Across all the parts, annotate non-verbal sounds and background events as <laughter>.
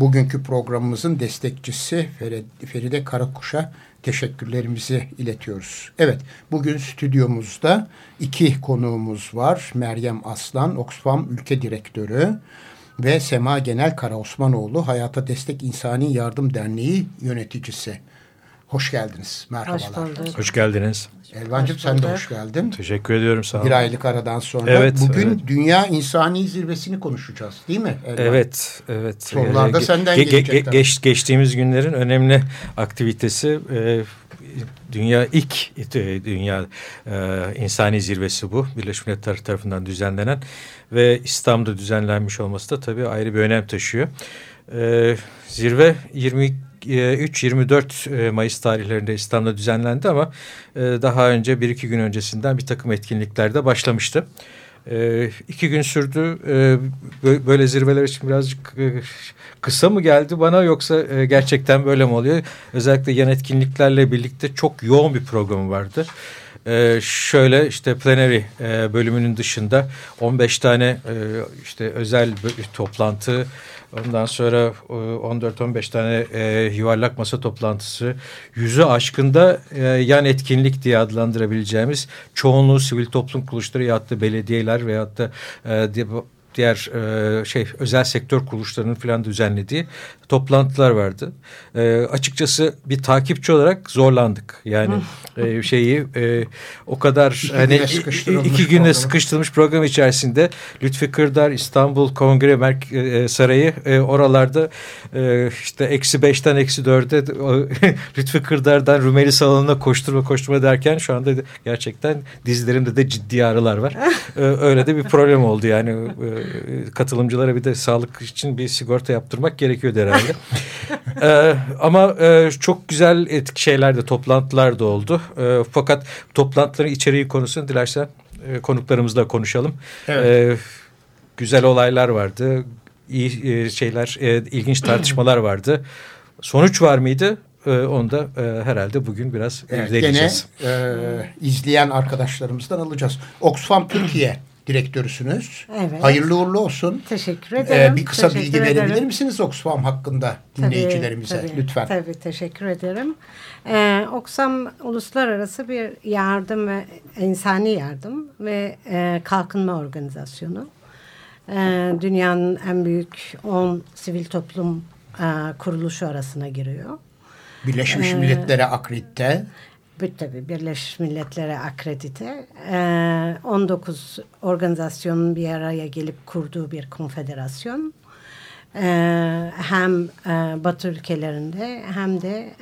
Bugünkü programımızın destekçisi Feride Karakuş'a teşekkürlerimizi iletiyoruz. Evet, bugün stüdyomuzda iki konuğumuz var. Meryem Aslan, Oxfam Ülke Direktörü ve Sema Genel Karaosmanoğlu, Hayata Destek İnsani Yardım Derneği yöneticisi. Hoş geldiniz. Merhabalar. Hoş. Hoş geldiniz. Elvancığım sen de hoş geldin. Teşekkür ediyorum sağ olun. Bir aylık aradan sonra. Evet. Bugün evet. Dünya İnsani Zirvesi'ni konuşacağız değil mi? Elvan? Evet. evet. Sorularda ee, senden ge gelecek. Ge geç, geçtiğimiz günlerin önemli aktivitesi e, dünya ilk e, dünya e, insani zirvesi bu. Birleşmiş Milletler tarafından düzenlenen ve İstanbul'da düzenlenmiş olması da tabii ayrı bir önem taşıyor. E, zirve 22 3-24 e, Mayıs tarihlerinde İstanbul'da düzenlendi ama e, daha önce bir iki gün öncesinden bir takım etkinliklerde başlamıştı. E, iki gün sürdü. Böyle zirveler için birazcık kısa mı geldi bana yoksa gerçekten böyle mi oluyor? Özellikle yan etkinliklerle birlikte çok yoğun bir programı vardı. Ee, şöyle işte plenary e, bölümünün dışında 15 tane e, işte özel toplantı Ondan sonra 14-15 e, tane e, yuvarlak masa toplantısı, yüzü aşkında e, yan etkinlik diye adlandırabileceğimiz çoğunluğu sivil toplum kuruluşları ya da belediyeler veyahut da e, diğer e, şey özel sektör kuruluşlarının falan düzenlediği toplantılar vardı. E, açıkçası bir takipçi olarak zorlandık. Yani e, şeyi e, o kadar iki hani güne iki günde sıkıştırılmış program içerisinde Lütfi Kırdar İstanbul Kongre Merk e, Sarayı e, oralarda e, işte eksi beşten eksi dörde <laughs> Lütfi Kırdar'dan Rumeli salonuna koşturma koşturma derken şu anda gerçekten dizlerimde de ciddi ağrılar var. <laughs> e, öyle de bir problem oldu yani e, katılımcılara bir de sağlık için bir sigorta yaptırmak gerekiyor herhalde ee, <laughs> ama e, çok güzel etki şeyler de toplantılar da oldu. E, fakat toplantıların içeriği konusunu dilersen e, konuklarımızla konuşalım. Evet. E, güzel olaylar vardı. İyi e, şeyler, e, ilginç tartışmalar vardı. Sonuç var mıydı? E, onu da e, herhalde bugün biraz evet, Gene e, izleyen arkadaşlarımızdan alacağız. Oxfam Türkiye direktörüsünüz. Evet. Hayırlı uğurlu olsun. Teşekkür ee, ederim. Ee, bir kısa teşekkür bilgi ederim. verebilir misiniz Oxfam hakkında dinleyicilerimize tabii, lütfen? Tabii teşekkür ederim. Ee, Oxfam uluslararası bir yardım ve insani yardım ve e, kalkınma organizasyonu. E, dünyanın en büyük 10 sivil toplum e, kuruluşu arasına giriyor. Birleşmiş ee, Milletler'e akredite tabii Birleşmiş Milletler'e akredite. 19 organizasyonun bir araya gelip kurduğu bir konfederasyon. hem Batı ülkelerinde hem de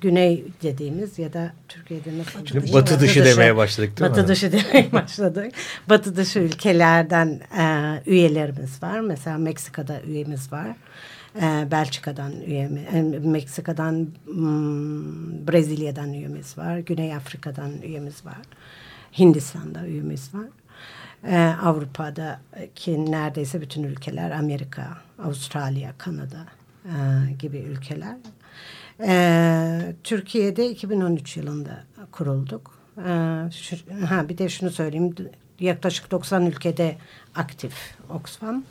Güney dediğimiz ya da Türkiye'de nasıl batı dışı, dışı demeye başladık değil batı mi? Batı dışı demeye <laughs> başladık. batı dışı ülkelerden e, üyelerimiz var. Mesela Meksika'da üyemiz var e, Belçika'dan üyemiz, e, Meksika'dan, hmm, Brezilya'dan üyemiz var, Güney Afrika'dan üyemiz var, Hindistan'da üyemiz var. Ee, Avrupa'da ki neredeyse bütün ülkeler Amerika, Avustralya, Kanada e, gibi ülkeler. Ee, Türkiye'de 2013 yılında kurulduk. Ee, şu, ha, bir de şunu söyleyeyim yaklaşık 90 ülkede aktif Oxfam.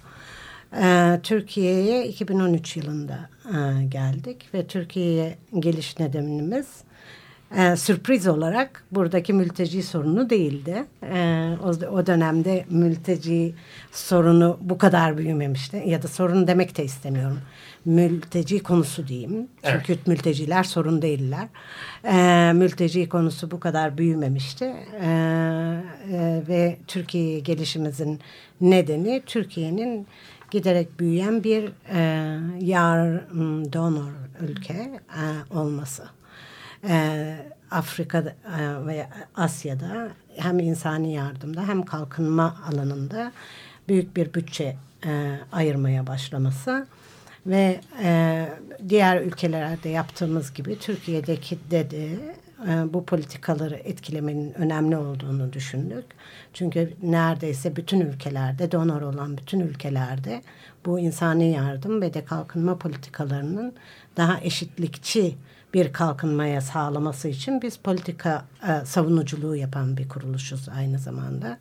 Ee, Türkiye'ye 2013 yılında e, geldik ve Türkiye'ye geliş nedenimiz e, sürpriz olarak buradaki mülteci sorunu değildi. E, o, o dönemde mülteci sorunu bu kadar büyümemişti ya da sorun demek de istemiyorum. Mülteci konusu diyeyim. Çünkü evet. mülteciler sorun değiller. E, mülteci konusu bu kadar büyümemişti. E, e, ve Türkiye'ye gelişimizin nedeni Türkiye'nin giderek büyüyen bir e, yar donor ülke e, olması. E, Afrika'da e, ve Asya'da hem insani yardımda hem kalkınma alanında büyük bir bütçe e, ayırmaya başlaması ve e, diğer ülkelerde yaptığımız gibi Türkiye'deki de, de e, bu politikaları etkilemenin önemli olduğunu düşündük. Çünkü neredeyse bütün ülkelerde, donor olan bütün ülkelerde bu insani yardım ve de kalkınma politikalarının daha eşitlikçi bir kalkınmaya sağlaması için biz politika e, savunuculuğu yapan bir kuruluşuz aynı zamanda.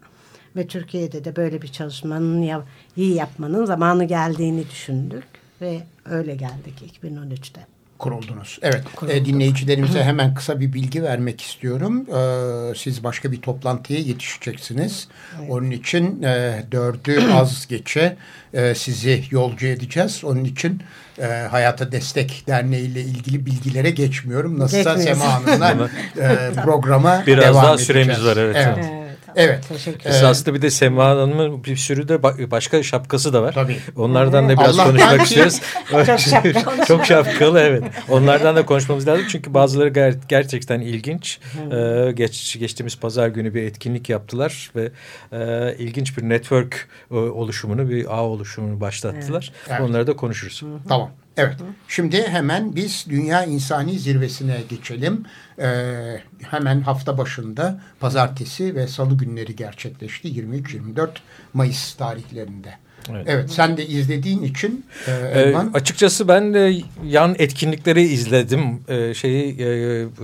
Ve Türkiye'de de böyle bir çalışmanın ya, iyi yapmanın zamanı geldiğini düşündük ve öyle geldik 2013'te kuruldunuz. Evet e, dinleyicilerimize hemen kısa bir bilgi vermek istiyorum. E, siz başka bir toplantıya yetişeceksiniz. Evet. Onun için e, dördü <clears throat> az geçe e, sizi yolcu edeceğiz. Onun için e, Hayata Destek Derneği ile ilgili bilgilere geçmiyorum. Nasılsa Sema Hanım'la <laughs> e, programa Biraz devam daha edeceğiz. süremiz var evet. evet. evet. Evet. Teşekkür Esasında bir de Sema Hanım'ın bir sürü de başka şapkası da var. Tabii. Onlardan da biraz Allah'tan konuşmak istiyoruz. Çok şapkalı. <laughs> Çok şapkalı evet. Onlardan da konuşmamız lazım. Çünkü bazıları ger gerçekten ilginç. Ee, geç, geçtiğimiz pazar günü bir etkinlik yaptılar ve e, ilginç bir network e, oluşumunu, bir ağ oluşumunu başlattılar. Evet. Onları da konuşuruz. Tamam. Evet. Şimdi hemen biz Dünya İnsani Zirvesi'ne geçelim. Ee, hemen hafta başında pazartesi ve salı günleri gerçekleşti. 23-24 Mayıs tarihlerinde. Evet. evet sen de izlediğin için e. E, açıkçası ben de yan etkinlikleri izledim. E, şeyi e,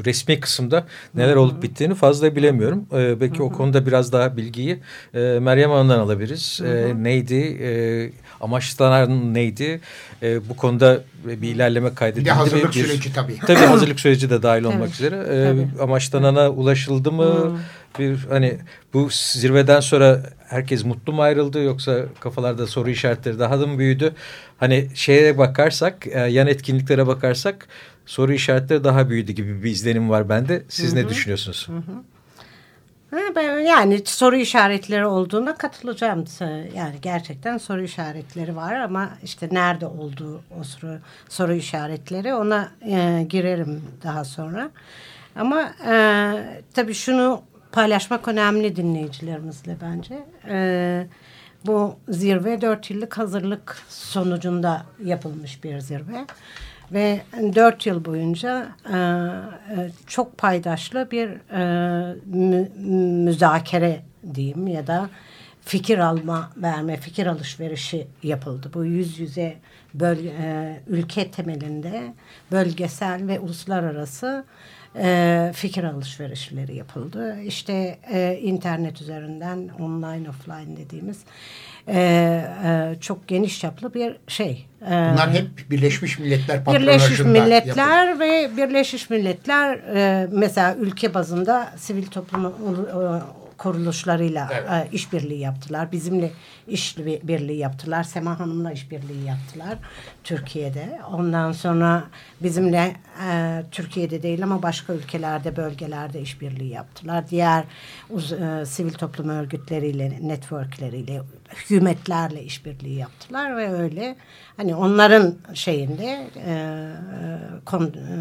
resmi kısımda neler olup bittiğini fazla bilemiyorum. E, belki Hı -hı. o konuda biraz daha bilgiyi e, Meryem Hanım'dan alabiliriz. E, neydi? E, amaçlanan neydi? E, bu konuda bir ilerleme kaydedildi. Bir hazırlık bir, süreci tabii. Tabii hazırlık süreci de dahil olmak üzere. E, amaçlanana ulaşıldı mı? Hı bir hani bu zirveden sonra herkes mutlu mu ayrıldı yoksa kafalarda soru işaretleri daha da mı büyüdü? Hani şeye bakarsak e, yan etkinliklere bakarsak soru işaretleri daha büyüdü gibi bir izlenim var bende. Siz Hı -hı. ne düşünüyorsunuz? Hı -hı. Yani soru işaretleri olduğuna katılacağım. Yani gerçekten soru işaretleri var ama işte nerede olduğu o soru, soru işaretleri ona e, girerim daha sonra. Ama e, tabii şunu paylaşmak önemli dinleyicilerimizle bence. E, bu zirve dört yıllık hazırlık sonucunda yapılmış bir zirve. Ve dört yıl boyunca e, e, çok paydaşlı bir e, mü, müzakere diyeyim ya da fikir alma verme, fikir alışverişi yapıldı. Bu yüz yüze bölge, e, ülke temelinde bölgesel ve uluslararası e, fikir alışverişleri yapıldı. İşte e, internet üzerinden online offline dediğimiz e, e, çok geniş çaplı bir şey. E, Bunlar hep Birleşmiş Milletler Birleşmiş Milletler yapıldı. ve Birleşmiş Milletler e, mesela ülke bazında sivil toplum e, kuruluşlarıyla evet. e, işbirliği yaptılar. Bizimle işbirliği yaptılar. Sema Hanım'la işbirliği yaptılar Türkiye'de. Ondan sonra bizimle e, Türkiye'de değil ama başka ülkelerde, bölgelerde işbirliği yaptılar. Diğer uz, e, sivil toplum örgütleriyle, networkleriyle, hükümetlerle işbirliği yaptılar ve öyle hani onların şeyinde e, kon, e,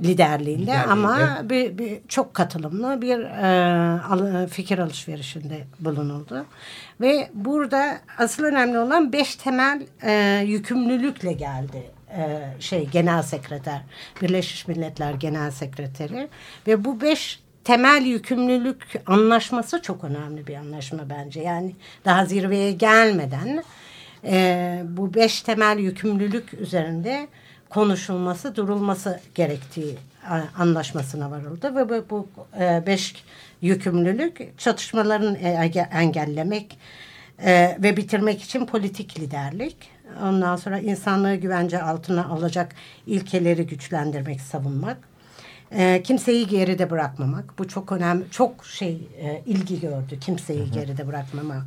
liderliğinde, liderliğinde. ama bir, bir çok katılımlı bir e, fikir alışverişinde bulunuldu. Ve burada asıl önemli olan beş temel e, yükümlülükle geldi e, şey genel sekreter Birleşmiş Milletler Genel Sekreteri ve bu beş temel yükümlülük anlaşması çok önemli bir anlaşma bence. Yani daha zirveye gelmeden e, bu beş temel yükümlülük üzerinde konuşulması, durulması gerektiği anlaşmasına varıldı ve bu, bu e, beş yükümlülük çatışmaların e, engellemek e, ve bitirmek için politik liderlik, ondan sonra insanlığı güvence altına alacak ilkeleri güçlendirmek, savunmak, E, kimseyi geride bırakmamak. Bu çok önemli, çok şey e, ilgi gördü. Kimseyi hı hı. geride bırakmama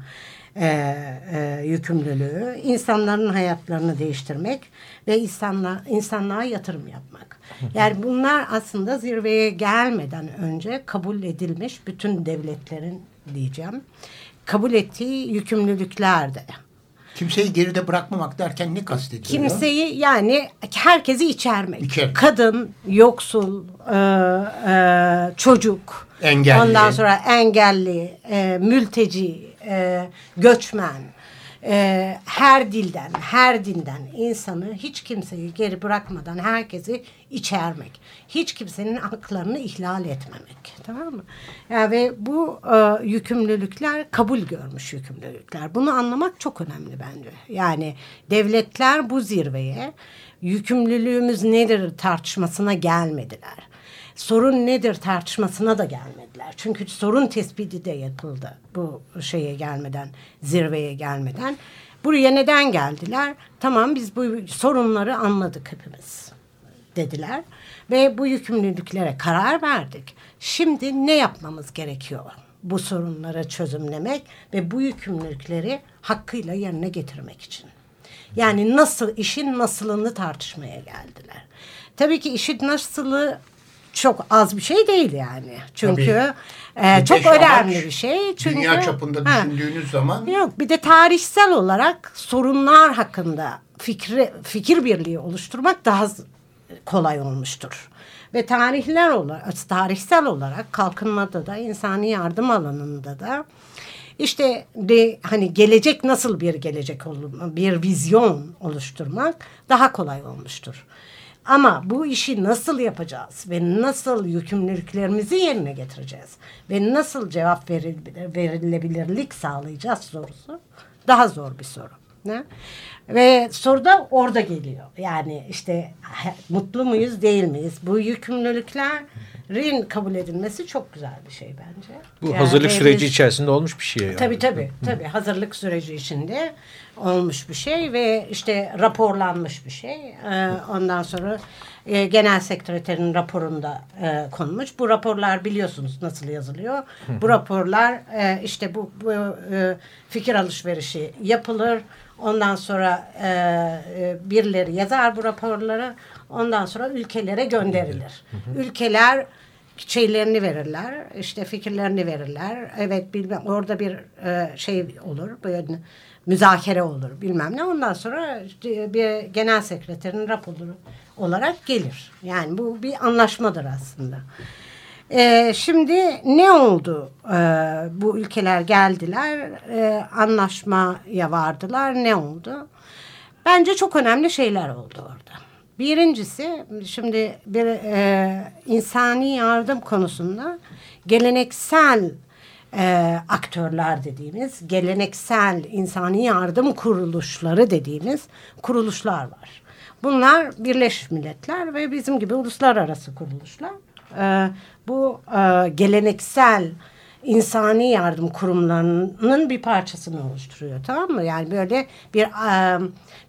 e, e, yükümlülüğü. insanların hayatlarını değiştirmek ve insanla, insanlığa yatırım yapmak. Yani bunlar aslında zirveye gelmeden önce kabul edilmiş bütün devletlerin diyeceğim kabul ettiği yükümlülüklerdi. Kimseyi geride bırakmamak derken ne kastediyor? Kimseyi yani herkesi içermek. İçer. Kadın, yoksul, e, e, çocuk, engelli. ondan sonra engelli, e, mülteci, e, göçmen, e, her dilden, her dinden insanı hiç kimseyi geri bırakmadan herkesi içermek. Hiç kimsenin haklarını ihlal etmemek. Tamam mı? Yani ve bu e, yükümlülükler kabul görmüş yükümlülükler. Bunu anlamak çok önemli bence. Yani devletler bu zirveye yükümlülüğümüz nedir tartışmasına gelmediler sorun nedir tartışmasına da gelmediler. Çünkü sorun tespiti de yapıldı bu şeye gelmeden, zirveye gelmeden. Buraya neden geldiler? Tamam biz bu sorunları anladık hepimiz dediler. Ve bu yükümlülüklere karar verdik. Şimdi ne yapmamız gerekiyor? Bu sorunları çözümlemek ve bu yükümlülükleri hakkıyla yerine getirmek için. Yani nasıl işin nasılını tartışmaya geldiler. Tabii ki işin nasılı çok az bir şey değil yani. Çünkü e, çok önemli bir şey. Çünkü, dünya çapında ha, düşündüğünüz zaman. Yok bir de tarihsel olarak sorunlar hakkında fikri, fikir birliği oluşturmak daha kolay olmuştur. Ve tarihler olarak, tarihsel olarak kalkınmada da insani yardım alanında da işte de hani gelecek nasıl bir gelecek olur, bir vizyon oluşturmak daha kolay olmuştur. Ama bu işi nasıl yapacağız ve nasıl yükümlülüklerimizi yerine getireceğiz ve nasıl cevap verilebilir, verilebilirlik sağlayacağız sorusu daha zor bir soru. Ne? Ve soru da orada geliyor. Yani işte mutlu muyuz değil miyiz? Bu yükümlülüklerin kabul edilmesi çok güzel bir şey bence. Bu yani hazırlık süreci içerisinde olmuş bir şey. Yani. Tabii tabii. tabii. Hazırlık süreci içinde olmuş bir şey ve işte raporlanmış bir şey. Ee, ondan sonra e, genel sekreterin raporunda e, konmuş. Bu raporlar biliyorsunuz nasıl yazılıyor. bu raporlar e, işte bu, bu e, fikir alışverişi yapılır. Ondan sonra e, e, birileri yazar bu raporları. Ondan sonra ülkelere gönderilir. Ülkeler şeylerini verirler. işte fikirlerini verirler. Evet bilmem orada bir e, şey olur. Böyle müzakere olur bilmem ne. Ondan sonra bir genel sekreterin raporu olarak gelir. Yani bu bir anlaşmadır aslında. Ee, şimdi ne oldu? Ee, bu ülkeler geldiler, e, anlaşmaya vardılar. Ne oldu? Bence çok önemli şeyler oldu orada. Birincisi, şimdi bir e, insani yardım konusunda geleneksel e, aktörler dediğimiz, geleneksel insani yardım kuruluşları dediğimiz kuruluşlar var. Bunlar Birleşmiş Milletler ve bizim gibi uluslararası kuruluşlar. E, bu e, geleneksel insani yardım kurumlarının bir parçasını oluşturuyor tamam mı? Yani böyle bir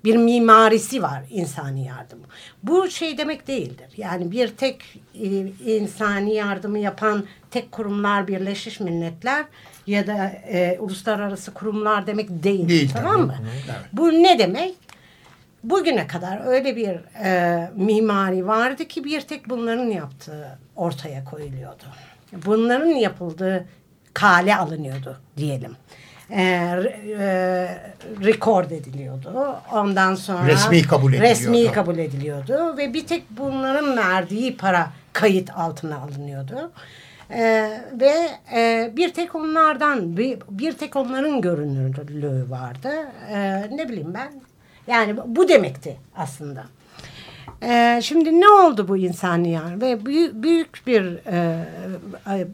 bir mimarisi var insani yardım. Bu şey demek değildir. Yani bir tek insani yardımı yapan tek kurumlar Birleşmiş Milletler ya da e, uluslararası kurumlar demek değil. değil tamam mı? Evet. Bu ne demek? Bugüne kadar öyle bir e, mimari vardı ki bir tek bunların yaptığı ortaya koyuluyordu. Bunların yapıldığı kale alınıyordu diyelim. E, e, rekord ediliyordu. Ondan sonra resmi kabul ediliyordu. Resmi kabul ediliyordu ve bir tek bunların verdiği para kayıt altına alınıyordu. Ee, ve e, bir tek onlardan bir, bir tek onların görünürlüğü vardı. Ee, ne bileyim ben. Yani bu demekti aslında. Ee, şimdi ne oldu bu insani yar ve büyük, büyük bir e,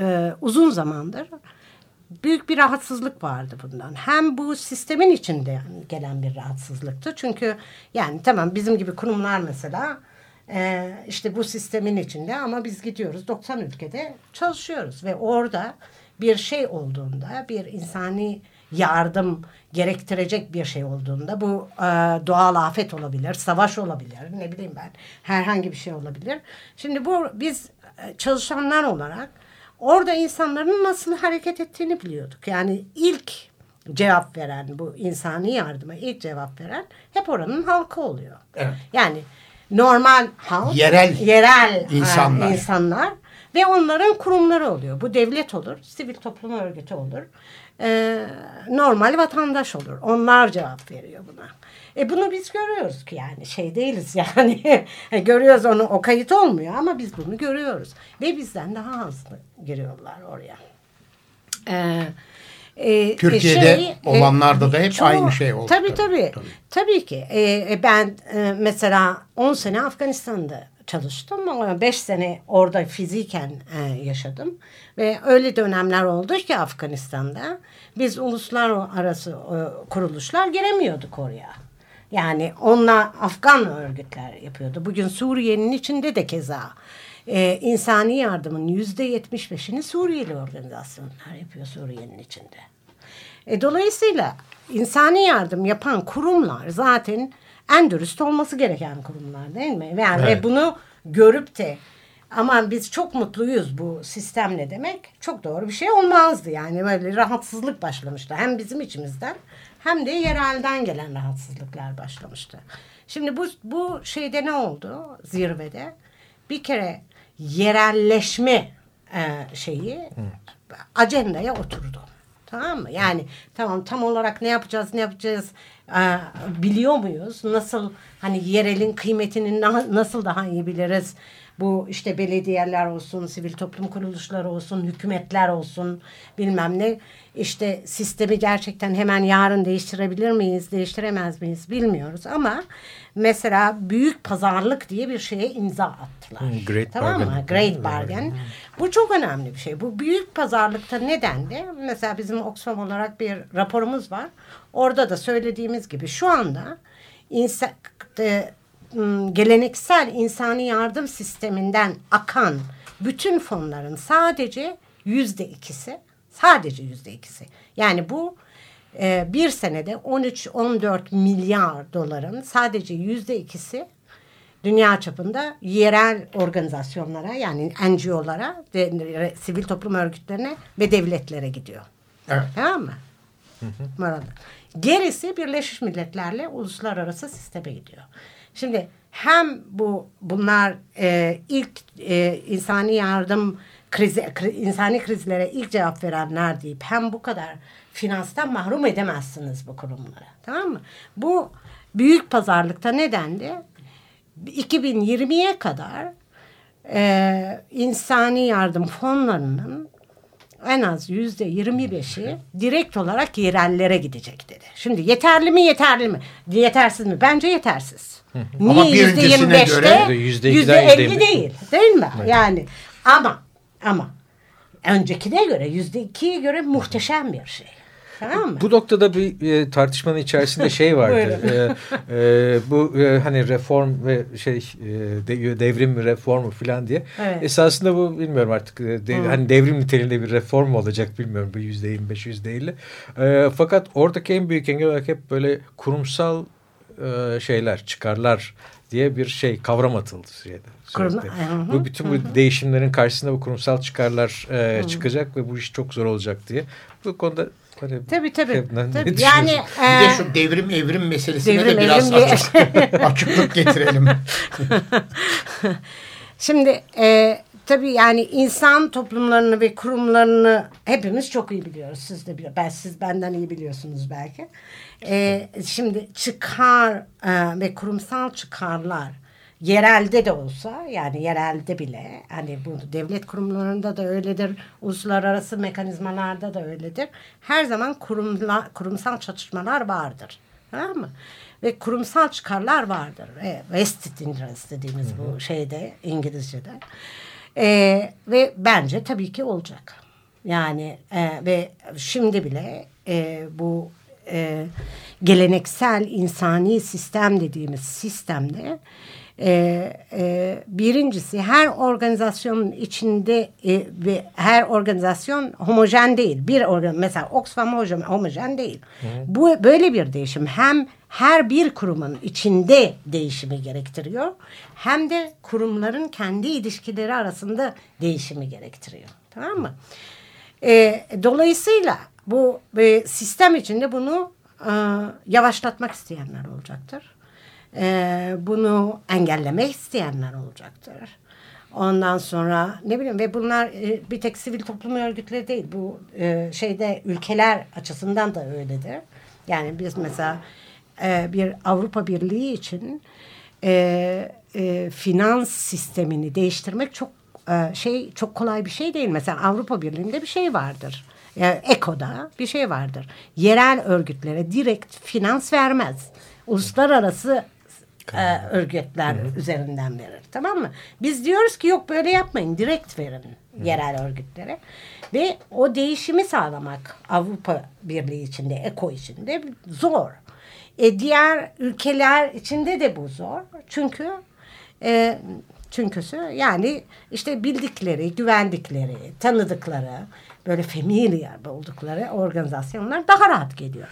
e, uzun zamandır büyük bir rahatsızlık vardı bundan. Hem bu sistemin içinde gelen bir rahatsızlıktı. Çünkü yani tamam bizim gibi kurumlar mesela e, işte bu sistemin içinde ama biz gidiyoruz 90 ülkede çalışıyoruz ve orada bir şey olduğunda, bir insani yardım gerektirecek bir şey olduğunda bu e, doğal afet olabilir, savaş olabilir, ne bileyim ben herhangi bir şey olabilir. Şimdi bu biz e, çalışanlar olarak orada insanların nasıl hareket ettiğini biliyorduk. Yani ilk cevap veren bu insani yardıma ilk cevap veren hep oranın halkı oluyor. Evet. Yani normal halk, Yerel yerel insanlar. insanlar ve onların kurumları oluyor. Bu devlet olur, sivil toplum örgütü olur, e, normal vatandaş olur. Onlar cevap veriyor buna. E bunu biz görüyoruz ki yani şey değiliz yani <laughs> görüyoruz onu o kayıt olmuyor ama biz bunu görüyoruz ve bizden daha hızlı giriyorlar oraya. E, e, Türkiye'de şey, olanlarda da hep çoğu- aynı şey oldu. Tabii tabii. Tabii. Tabii, ki. E, e, ben e, mesela 10 sene Afganistan'da çalıştım 5 sene orada fiziken e, yaşadım. Ve öyle dönemler oldu ki Afganistan'da biz uluslararası e, kuruluşlar giremiyorduk oraya. Yani onlar Afgan örgütler yapıyordu. Bugün Suriye'nin içinde de keza e, insani yardımın yüzde yetmiş beşini Suriyeli organizasyonlar yapıyor Suriye'nin içinde. E, dolayısıyla insani yardım yapan kurumlar zaten en dürüst olması gereken kurumlar değil mi? Yani Evet. ve bunu görüp de aman biz çok mutluyuz bu sistemle demek çok doğru bir şey olmazdı. Yani böyle rahatsızlık başlamıştı. Hem bizim içimizden hem de yerelden gelen rahatsızlıklar başlamıştı. Şimdi bu, bu şeyde ne oldu zirvede? Bir kere yerelleşme e, şeyi ajandaya oturdu. Tamam mı? Yani tamam tam olarak ne yapacağız ne yapacağız e, biliyor muyuz? Nasıl hani yerelin kıymetini na- nasıl daha iyi biliriz? Bu işte belediyeler olsun, sivil toplum kuruluşları olsun, hükümetler olsun bilmem ne. İşte sistemi gerçekten hemen yarın değiştirebilir miyiz, değiştiremez miyiz bilmiyoruz. Ama mesela büyük pazarlık diye bir şeye imza attılar. Hmm, great tamam mı? bargain. Great bargain. Bu çok önemli bir şey. Bu büyük pazarlıkta nedendi? Mesela bizim Oxfam olarak bir raporumuz var. Orada da söylediğimiz gibi şu anda insan, e, geleneksel insani yardım sisteminden akan bütün fonların sadece yüzde ikisi sadece yüzde ikisi. Yani bu e, bir senede 13-14 milyar doların sadece yüzde ikisi dünya çapında yerel organizasyonlara yani NGO'lara, sivil toplum örgütlerine ve devletlere gidiyor. Evet. Tamam mı? Orada. Gerisi Birleşmiş Milletler'le uluslararası sisteme gidiyor. Şimdi hem bu bunlar e, ilk e, insani yardım krizi, kri- insani krizlere ilk cevap verenler deyip hem bu kadar finanstan mahrum edemezsiniz bu kurumları. Tamam mı? Bu büyük pazarlıkta nedendi? 2020'ye kadar e, insani yardım fonlarının en az yüzde 25'i direkt olarak yerellere gidecek dedi. Şimdi yeterli mi yeterli mi? Yetersiz mi? Bence yetersiz. Niye yüzde 25'te göre yüzde yüzde ikiden yüzde 50 yirmi- değil. Değil mi? Yani ama ama öncekine göre yüzde ikiye göre muhteşem bir şey. Tamam mı? Bu noktada bir e, tartışmanın içerisinde şey <laughs> vardı. e, e, bu e, hani reform ve şey e, de- devrim mi reform mu filan diye. Evet. Esasında bu bilmiyorum artık e, de- hani devrim niteliğinde bir reform mu olacak bilmiyorum bu yüzde yirmi beş yüzde elli. E, fakat oradaki en büyük engel olarak hep böyle kurumsal e, şeyler çıkarlar diye bir şey kavram atıldı şeyde. Kurum-. Hı hı, Bu bütün bu değişimlerin karşısında bu kurumsal çıkarlar e, çıkacak ve bu iş çok zor olacak diye. Bu konuda hani Tabii tabii. Şebnem, tabii. Yani Bir de e, şu devrim evrim meselesine devrim, de biraz evrim- açık, <laughs> açıklık getirelim. <laughs> Şimdi e, tabii yani insan toplumlarını ve kurumlarını hepimiz çok iyi biliyoruz. Siz de biliyor. Ben siz benden iyi biliyorsunuz belki. E, şimdi çıkar e, ve kurumsal çıkarlar yerelde de olsa yani yerelde bile hani bu devlet kurumlarında da öyledir uluslararası mekanizmalarda da öyledir. Her zaman kurumla, kurumsal çatışmalar vardır tamam mı? Ve kurumsal çıkarlar vardır. E, vested interest dediğimiz bu şeyde İngilizce'de. E, ve bence tabii ki olacak. Yani e, ve şimdi bile e, bu e, geleneksel insani sistem dediğimiz sistemde E, e, birincisi her organizasyonun içinde e, ve her organizasyon homojen değil. Bir organ mesela Oxfam homojen, homojen değil. Bu böyle bir değişim hem her bir kurumun içinde değişimi gerektiriyor hem de kurumların kendi ilişkileri arasında değişimi gerektiriyor. Tamam mı? E, dolayısıyla bu e, sistem içinde bunu e, yavaşlatmak isteyenler olacaktır. E, bunu engellemek isteyenler olacaktır. Ondan sonra ne bileyim ve bunlar e, bir tek sivil toplum örgütleri değil. Bu e, şeyde ülkeler açısından da öyledir. Yani biz mesela e, bir Avrupa Birliği için finans sistemini değiştirmek çok şey çok kolay bir şey değil. Mesela Avrupa Birliği'nde bir şey vardır. Yani ECO'da bir şey vardır. Yerel örgütlere direkt finans vermez. Uluslararası e, örgütler üzerinden verir. Tamam mı? Biz diyoruz ki yok böyle yapmayın. Direkt verin yerel örgütlere. Ve o değişimi sağlamak Avrupa Birliği içinde, ECO içinde zor. E, diğer ülkeler içinde de bu zor. Çünkü e, çünküsü yani işte bildikleri, güvendikleri, tanıdıkları, böyle familiar oldukları organizasyonlar daha rahat geliyor.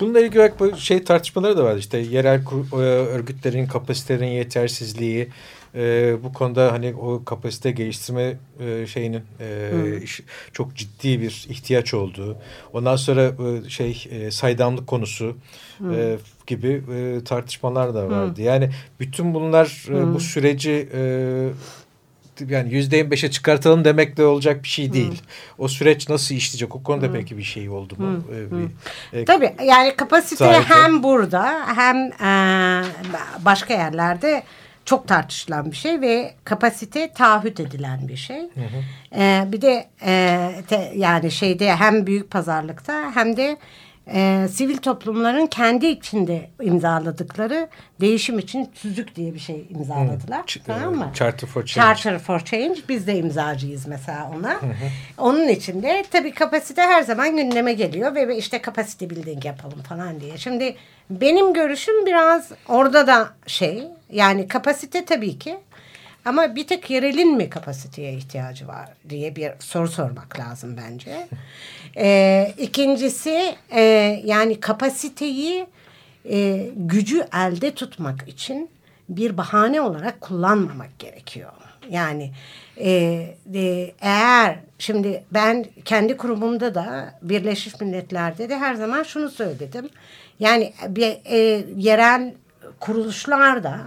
Bununla ilgili olarak bu şey tartışmaları da var. İşte yerel kur, e, örgütlerin kapasitelerin yetersizliği, e, bu konuda hani o kapasite geliştirme e, şeyinin e, iş, çok ciddi bir ihtiyaç olduğu. Ondan sonra e, şey e, saydamlık konusu e, gibi e, tartışmalar da vardı. Yani bütün bunlar e, bu süreci e, yani yüzde beşe çıkartalım demekle olacak bir şey değil. O süreç nasıl işleyecek? O konuda peki bir şey oldu mu? Ee, bir, e, Tabii yani kapasite Sahip ol- hem burada hem e, başka yerlerde çok tartışılan bir şey ve kapasite taahhüt edilen bir şey. E, bir de e, te- yani şeyde hem büyük pazarlıkta hem de e, sivil toplumların kendi içinde imzaladıkları değişim için tüzük diye bir şey imzaladılar. Ç- tamam mı? e, Charter for Change. Charter for Change. Biz de imzacıyız mesela ona. Onun içinde tabii kapasite her zaman gündeme geliyor ve işte kapasite building yapalım falan diye. Şimdi benim görüşüm biraz orada da şey yani kapasite tabii ki ama bir tek yerelin mi kapasiteye ihtiyacı var diye bir soru sormak lazım bence. <laughs> Ee, ikincisi e, yani kapasiteyi e, gücü elde tutmak için bir bahane olarak kullanmamak gerekiyor. Yani e, e, eğer şimdi ben kendi kurumumda da Birleşmiş Milletler'de de her zaman şunu söyledim. Yani bir e, yerel kuruluşlar da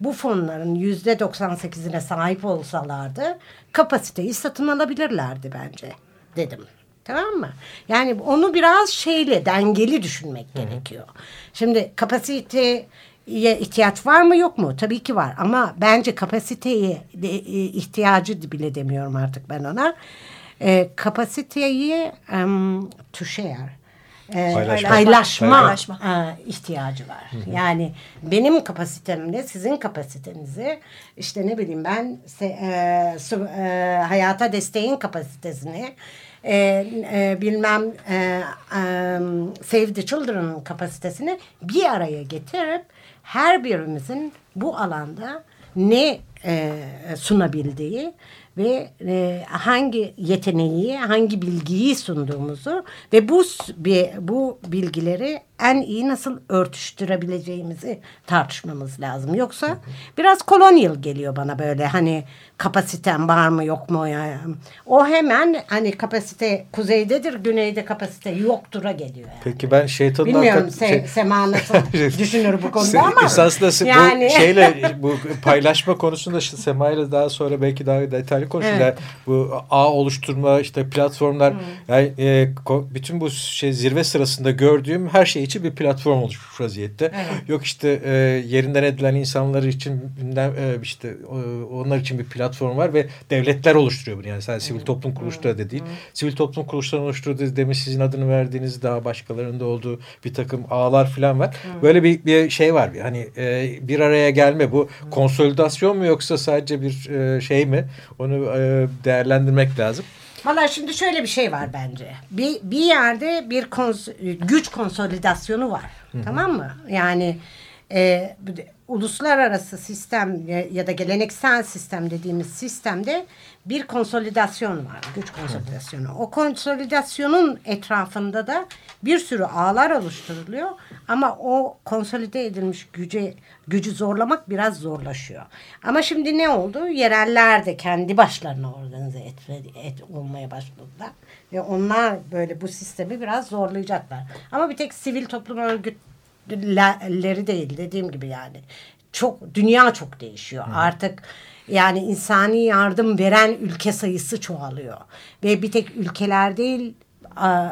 bu fonların yüzde 98'ine sahip olsalardı kapasiteyi satın alabilirlerdi bence dedim. Tamam mı? Yani onu biraz şeyle dengeli düşünmek gerekiyor. Şimdi kapasiteye ihtiyaç var mı yok mu? Tabii ki var ama bence kapasiteye de, e, ihtiyacı bile demiyorum artık ben ona. E, kapasiteyi um, to share e, Paylaşma. paylaşma, Paylaşma. e, ihtiyacı var. Yani benim kapasitemle sizin kapasitenizi işte ne bileyim ben se, e, su- e, hayata desteğin kapasitesini e, e, bilmem e, e, Save the Children'ın kapasitesini bir araya getirip her birimizin bu alanda ne e, sunabildiği ve e, hangi yeteneği, hangi bilgiyi sunduğumuzu ve bu bu bilgileri en iyi nasıl örtüştürebileceğimizi tartışmamız lazım. Yoksa biraz kolonyal geliyor bana böyle hani kapasitem var mı yok mu ya. O hemen hani kapasite kuzeydedir, güneyde kapasite yoktur'a geliyor. Yani. Peki ben şeytanın Bilmiyorum Se- şey- Sema nasıl <laughs> düşünür bu konuda ama. Esasında yani. bu şeyle bu paylaşma konusunda işte Sema ile daha sonra belki daha detaylı konuşacağız. Evet. Bu ağ oluşturma işte platformlar yani e, bütün bu şey zirve sırasında gördüğüm her şey için bir platform oluşmuş vaziyette. Yok işte e, yerinden edilen insanlar için e, işte o- onlar için bir platform var ve devletler oluşturuyor bunu. Yani sen sivil toplum kuruluşları da değil. Sivil toplum kuruluşlarının oluşturduğu demin sizin adını verdiğiniz daha başkalarının da olduğu bir takım ağlar falan var. Böyle bir, bir şey var. Hani e, bir araya gelme bu konsolidasyon mu yoksa sadece bir e, şey mi? Onu e, değerlendirmek lazım. Valla şimdi şöyle bir şey var bence. Bir, bir yerde bir kons- güç konsolidasyonu var. Tamam mı? Yani e, uluslararası sistem ya da geleneksel sistem dediğimiz sistemde bir konsolidasyon var. Güç konsolidasyonu. O konsolidasyonun etrafında da bir sürü ağlar oluşturuluyor ama o konsolide edilmiş güce gücü zorlamak biraz zorlaşıyor. Ama şimdi ne oldu? Yereller de kendi başlarına organize et, et olmaya başladılar. Ve onlar böyle bu sistemi biraz zorlayacaklar. Ama bir tek sivil toplum örgütleri değil dediğim gibi yani. Çok dünya çok değişiyor. Hı. Artık yani insani yardım veren ülke sayısı çoğalıyor. Ve bir tek ülkeler değil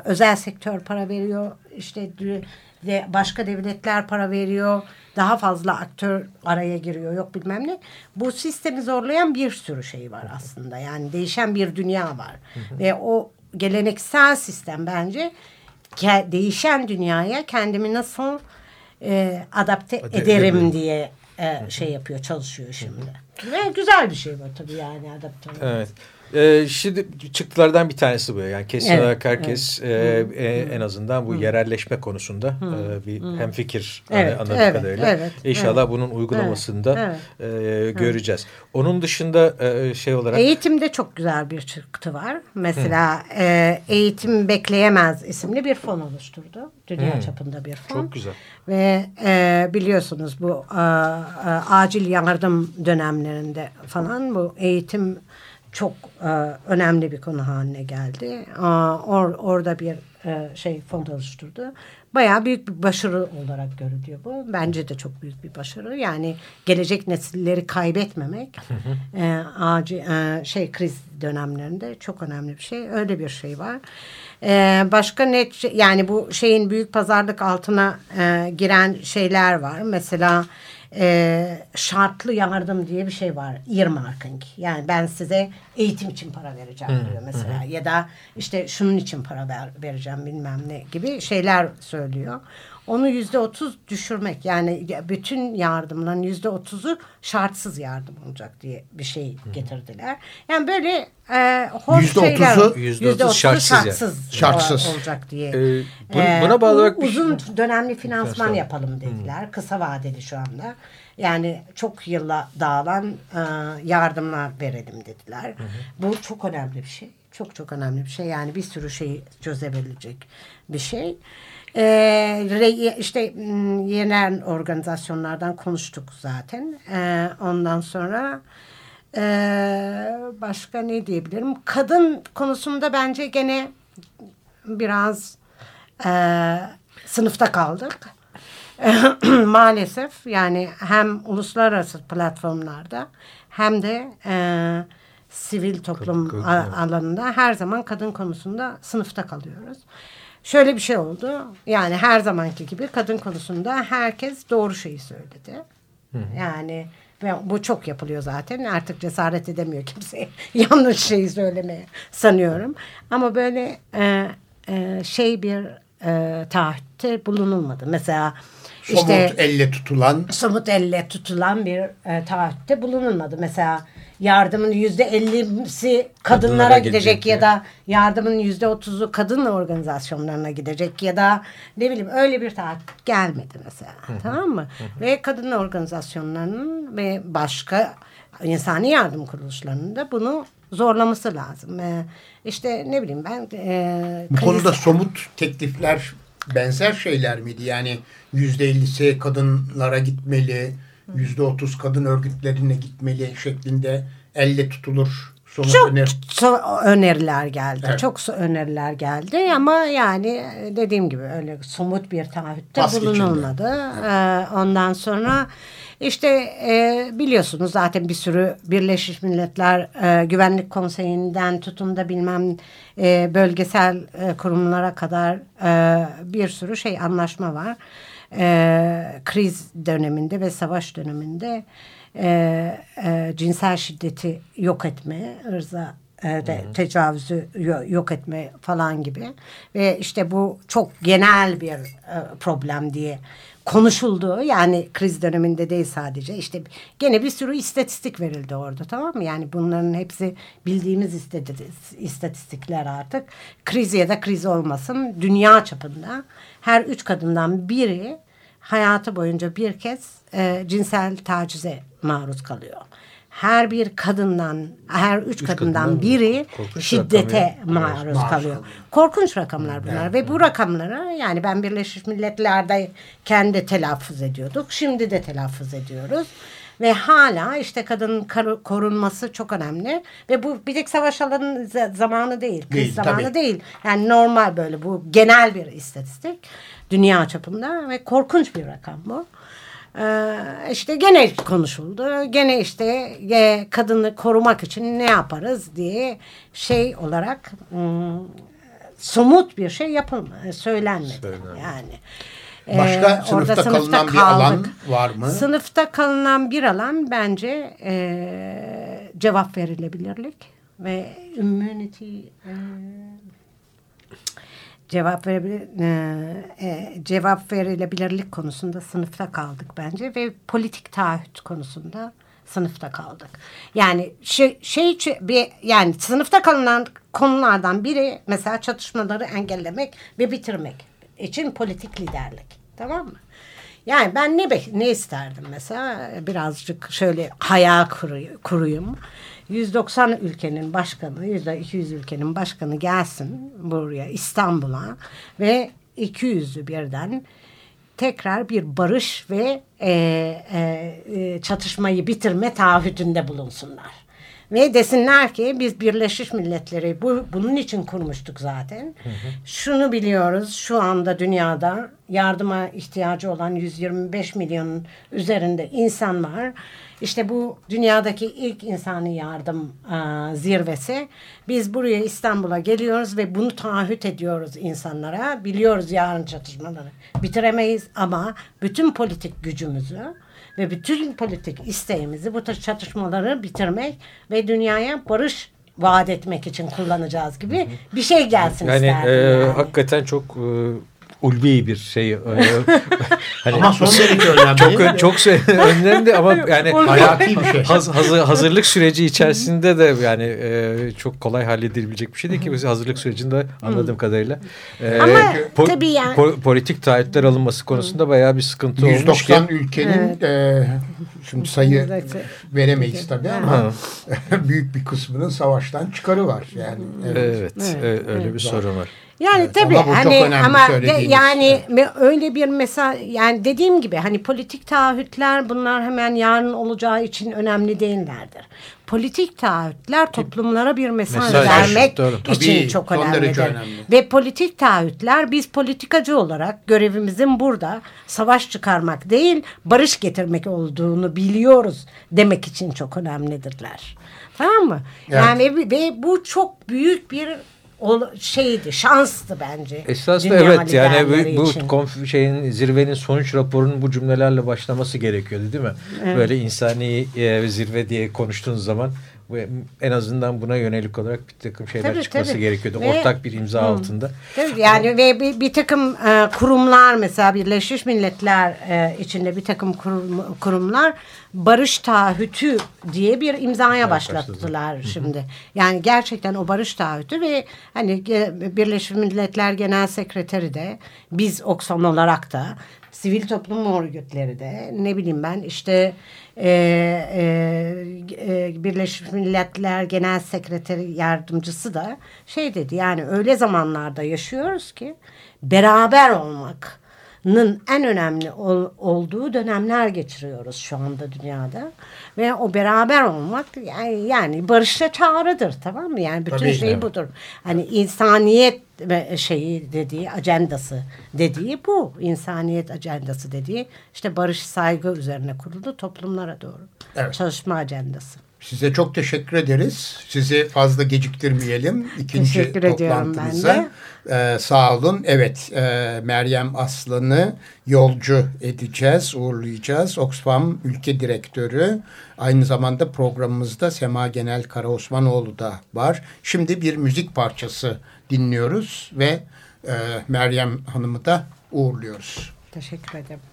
özel sektör para veriyor. İşte de başka devletler para veriyor. Daha fazla aktör araya giriyor. Yok bilmem ne. Bu sistemi zorlayan bir sürü şey var aslında. Yani değişen bir dünya var. Ve o geleneksel sistem bence değişen dünyaya kendimi nasıl e, adapte Hadi ederim edelim. diye e, şey yapıyor, çalışıyor şimdi. Ve güzel bir şey bu tabii yani adapte olmak. Evet. Ee, şimdi çıktılardan bir tanesi bu. Yani kesin evet, olarak herkes evet. e, e, en azından bu Hı. yerelleşme konusunda e, bir Hı. hemfikir evet, anladığım evet, kadarıyla. Evet, İnşallah evet. bunun uygulamasında evet, e, göreceğiz. Onun dışında e, şey olarak... Eğitimde çok güzel bir çıktı var. Mesela e, Eğitim Bekleyemez isimli bir fon oluşturdu. Dünya Hı. çapında bir fon. Çok güzel. Ve e, biliyorsunuz bu e, e, acil yardım dönemlerinde falan bu eğitim çok e, önemli bir konu haline geldi. E, or, orada bir e, şey fond oluşturdu. Bayağı büyük bir başarı olarak görülüyor bu. Bence de çok büyük bir başarı. Yani gelecek nesilleri kaybetmemek e, acil e, şey kriz dönemlerinde çok önemli bir şey. Öyle bir şey var. E, başka net yani bu şeyin büyük pazarlık altına e, giren şeyler var. Mesela e, şartlı yardım diye bir şey var. Earmarking. Yani ben size eğitim için para vereceğim hı, diyor mesela. Hı. Ya da işte şunun için para ver, vereceğim bilmem ne gibi şeyler söylüyor. Onu yüzde otuz düşürmek yani bütün yardımların yüzde otuzu şartsız yardım olacak diye bir şey getirdiler. Yani böyle e, hoş şeyler yüzde otuz şartsız, şartsız, şartsız olacak diye. Ee, buna bağlı olarak uzun şey... dönemli finansman yapalım dediler. Hmm. Kısa vadeli şu anda. Yani çok yılla dağılan e, yardımlar verelim dediler. Hı Bu çok önemli bir şey. Çok çok önemli bir şey. Yani bir sürü şeyi çözebilecek bir şey. Ee, işte yerel organizasyonlardan konuştuk zaten. Ee, ondan sonra e, başka ne diyebilirim? Kadın konusunda bence gene biraz e, sınıfta kaldık. <clears throat> Maalesef yani hem uluslararası platformlarda hem de e, sivil toplum kadın, alanında her zaman kadın konusunda sınıfta kalıyoruz. Şöyle bir şey oldu. Yani her zamanki gibi kadın konusunda herkes doğru şeyi söyledi. Hı. Yani ve bu çok yapılıyor zaten. Artık cesaret edemiyor kimse <laughs> yanlış şeyi söylemeye sanıyorum. Ama böyle e, e, şey bir e, taahhütte bulunulmadı. Mesela somut işte, elle tutulan somut elle tutulan bir e, taahhütte bulunulmadı. Mesela yardımın yüzde ellisi kadınlara, kadınlara gidecek ya da yardımın yüzde otuzu kadın organizasyonlarına gidecek ya da ne bileyim öyle bir taahhüt gelmedi mesela. tamam mı? Ve kadın organizasyonlarının ve başka insani yardım kuruluşlarının da bunu zorlaması lazım. Ee, işte ne bileyim ben... E, Bu konuda somut teklifler benzer şeyler miydi? Yani yüzde ellisi kadınlara gitmeli, yüzde otuz kadın örgütlerine gitmeli şeklinde elle tutulur somut çok öner öneriler geldi. Evet. Çok öneriler geldi ama yani dediğim gibi öyle somut bir taahhütte bulunulmadı. Ee, ondan sonra işte e, biliyorsunuz zaten bir sürü Birleşmiş Milletler e, Güvenlik Konseyi'nden tutun da bilmem e, bölgesel e, kurumlara kadar e, bir sürü şey anlaşma var. E, kriz döneminde ve savaş döneminde e, e, cinsel şiddeti yok etme, ırza e, de, tecavüzü yok etme falan gibi ve işte bu çok genel bir e, problem diye konuşuldu. Yani kriz döneminde değil sadece. işte gene bir sürü istatistik verildi orada tamam mı? Yani bunların hepsi bildiğimiz istatistikler artık. Kriz ya da kriz olmasın dünya çapında her üç kadından biri hayatı boyunca bir kez e, cinsel tacize maruz kalıyor. Her bir kadından, her üç, üç kadından, kadından biri şiddete maruz kalıyor. kalıyor. Korkunç rakamlar bunlar evet. ve bu rakamları yani ben Birleşmiş Milletler'de kendi telaffuz ediyorduk. Şimdi de telaffuz ediyoruz. Ve hala işte kadının korunması çok önemli. Ve bu bir tek savaş alanı zamanı değil. Kriz değil, zamanı tabii. değil. Yani normal böyle bu genel bir istatistik. Dünya çapında ve korkunç bir rakam bu. Ee, işte gene konuşuldu. Gene işte e, kadını korumak için ne yaparız diye şey olarak somut bir şey yapılmadı, söylenmedi. Söylenmedi. Yani. Başka ee, sınıfta orada kalınan sınıfta bir alan var mı? Sınıfta kalınan bir alan bence e, cevap verilebilirlik ve immunity e, cevap verebilir e, e, cevap verilebilirlik konusunda sınıfta kaldık bence ve politik taahhüt konusunda sınıfta kaldık. Yani şey, şey bir yani sınıfta kalınan konulardan biri mesela çatışmaları engellemek ve bitirmek için politik liderlik. Tamam mı? Yani ben ne ne isterdim mesela birazcık şöyle hayal kuruyum. 190 ülkenin başkanı, 200 ülkenin başkanı gelsin buraya İstanbul'a ve 200'ü birden tekrar bir barış ve e, e, e, çatışmayı bitirme taahhütünde bulunsunlar. Ve desinler ki biz Birleşmiş Milletleri bu, bunun için kurmuştuk zaten. Hı hı. Şunu biliyoruz şu anda dünyada yardıma ihtiyacı olan 125 milyonun üzerinde insan var. İşte bu dünyadaki ilk insani yardım a, zirvesi. Biz buraya İstanbul'a geliyoruz ve bunu taahhüt ediyoruz insanlara. Biliyoruz yarın çatışmaları bitiremeyiz ama bütün politik gücümüzü ve bütün politik isteğimizi bu tür çatışmaları bitirmek ve dünyaya barış vaat etmek için kullanacağız gibi bir şey gelsin yani, isterdim. E, yani. Hakikaten çok e, ulvi bir şey. <laughs> hani, ama son derece önemli. Çok, çok şey, <laughs> önemli ama yani hayati bir şey. Haz, hazır, hazırlık süreci içerisinde de yani e, çok kolay halledilebilecek bir şey değil ki. Hazırlık sürecinde anladığım kadarıyla. E, ama po, tabii yani. Po, politik taahhütler alınması konusunda bayağı bir sıkıntı 190 olmuş. 190 ülkenin evet. e, şimdi sayı veremeyiz tabii ama <laughs> büyük bir kısmının savaştan çıkarı var. Yani, evet, evet, evet öyle evet. bir sorun var. Yani evet, tabii ama hani ama de, yani evet. öyle bir mesela yani dediğim gibi hani politik taahhütler bunlar hemen yarın olacağı için önemli değillerdir. Politik taahhütler toplumlara bir mesaj, mesaj vermek doğru. için tabii, çok önemlidir. Önemli. Ve politik taahhütler biz politikacı olarak görevimizin burada savaş çıkarmak değil barış getirmek olduğunu biliyoruz demek için çok önemlidirler. Tamam mı? Evet. Yani ve, ve bu çok büyük bir o şeydi, şanstı bence. Esasında evet yani bu, bu konf şeyin zirvenin sonuç raporunun bu cümlelerle başlaması gerekiyordu değil mi? Evet. Böyle insani e, zirve diye konuştuğunuz zaman en azından buna yönelik olarak bir takım şeyler tabii, çıkması tabii. gerekiyordu. Ve, Ortak bir imza hı, altında. Tabii yani ve bir, bir takım e, kurumlar mesela Birleşmiş Milletler e, içinde bir takım kurum, kurumlar barış taahhütü diye bir imzaya başlattılar başladı. şimdi. Hı hı. Yani gerçekten o barış taahhütü ve hani Birleşmiş Milletler Genel Sekreteri de biz Oxfam olarak da sivil toplum örgütleri de ne bileyim ben işte e, e, e, Birleşmiş Milletler Genel Sekreteri Yardımcısı da şey dedi yani öyle zamanlarda yaşıyoruz ki beraber olmak en önemli ol, olduğu dönemler geçiriyoruz şu anda dünyada. Ve o beraber olmak yani, yani barışa çağrıdır tamam mı? Yani bütün Tabii, şey evet. budur. Hani insaniyet şeyi dediği ajandası dediği bu. insaniyet ajandası dediği işte barış saygı üzerine kuruldu toplumlara doğru. Evet. Çalışma ajandası. Size çok teşekkür ederiz. Sizi fazla geciktirmeyelim. İkinci teşekkür toplantımıza. Ee, sağ olun. Evet, e, Meryem Aslan'ı yolcu edeceğiz, uğurlayacağız. Oxfam Ülke Direktörü. Aynı zamanda programımızda Sema Genel Karaosmanoğlu da var. Şimdi bir müzik parçası dinliyoruz ve e, Meryem Hanım'ı da uğurluyoruz. Teşekkür ederim.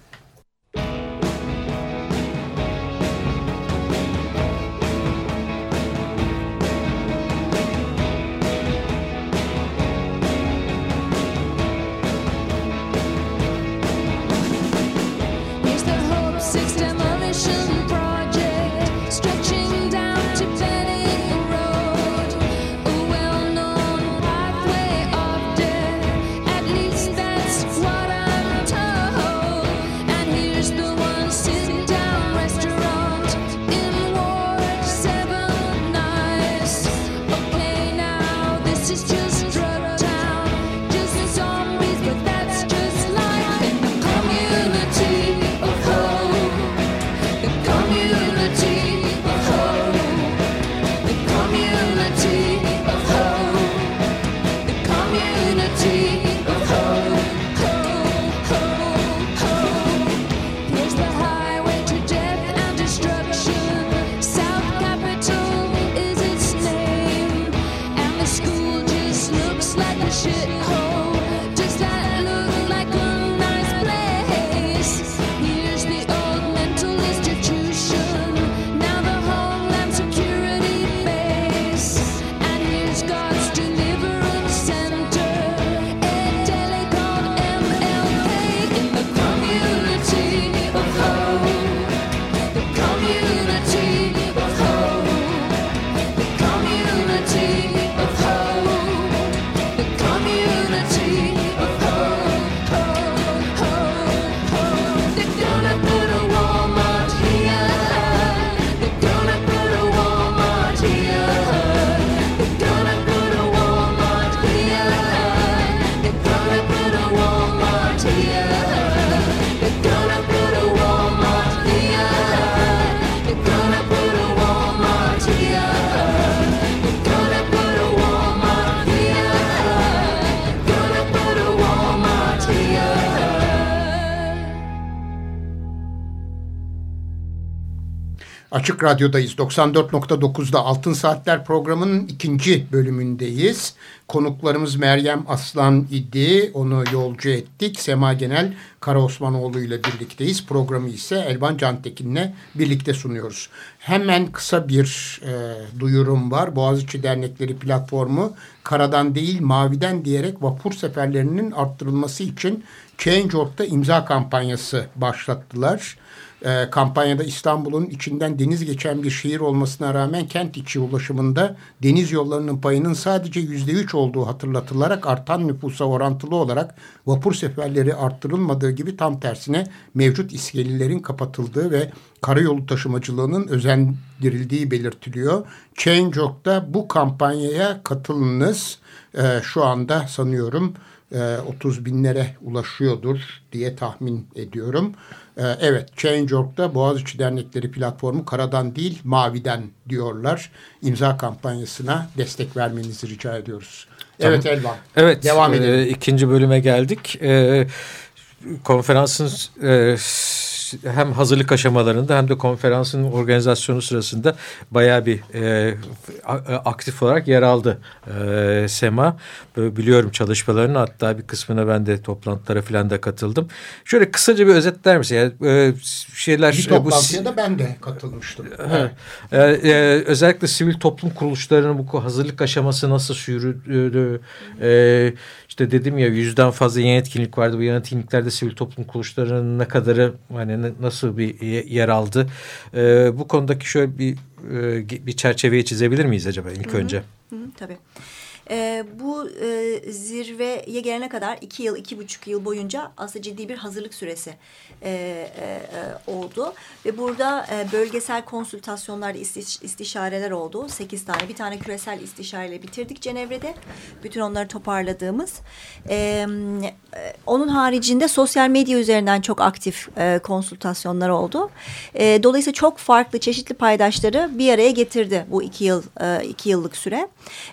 Açık Radyo'dayız. 94.9'da Altın Saatler programının ikinci bölümündeyiz. Konuklarımız Meryem Aslan idi. Onu yolcu ettik. Sema Genel Karaosmanoğlu ile birlikteyiz. Programı ise Elvan Cantekin'le birlikte sunuyoruz. Hemen kısa bir e, duyurum var. Boğaziçi Dernekleri platformu karadan değil maviden diyerek vapur seferlerinin arttırılması için Change.org'da imza kampanyası başlattılar. E, kampanyada İstanbul'un içinden deniz geçen bir şehir olmasına rağmen kent içi ulaşımında deniz yollarının payının sadece yüzde üç olduğu hatırlatılarak artan nüfusa orantılı olarak vapur seferleri arttırılmadığı gibi tam tersine mevcut iskelilerin kapatıldığı ve karayolu taşımacılığının özendirildiği belirtiliyor. Change.org'da bu kampanyaya katılınız. E, şu anda sanıyorum 30 binlere ulaşıyordur diye tahmin ediyorum. Evet, Change.org'da Boğaziçi Dernekleri platformu karadan değil maviden diyorlar. İmza kampanyasına destek vermenizi rica ediyoruz. Tamam. Evet Elvan. Evet, devam edelim. E, ikinci bölüme geldik. E, konferansın e, hem hazırlık aşamalarında hem de konferansın organizasyonu sırasında bayağı bir e, aktif olarak yer aldı e, Sema. Böyle biliyorum çalışmalarını hatta bir kısmına ben de toplantılara falan da katıldım. Şöyle kısaca bir özetler misin? Yani, e, şeyler, bir toplantıya bu, da ben de katılmıştım. Evet. E, e, özellikle sivil toplum kuruluşlarının bu hazırlık aşaması nasıl yürüdü? E, işte dedim ya yüzden fazla yeni etkinlik vardı. Bu yeni etkinliklerde sivil toplum kuruluşlarının ne kadarı hani nasıl bir yer aldı? E, bu konudaki şöyle bir e, bir çerçeveyi çizebilir miyiz acaba ilk Hı -hı. önce? Hı -hı, tabii. E, bu e, zirveye gelene kadar iki yıl, iki buçuk yıl boyunca aslında ciddi bir hazırlık süresi e, e, e, oldu. Ve burada e, bölgesel konsültasyonlar, istiş, istişareler oldu. Sekiz tane, bir tane küresel istişareyle bitirdik Cenevre'de. Bütün onları toparladığımız. E, e, onun haricinde sosyal medya üzerinden çok aktif e, konsültasyonlar oldu. E, dolayısıyla çok farklı çeşitli paydaşları bir araya getirdi bu iki yıl, e, iki yıllık süre.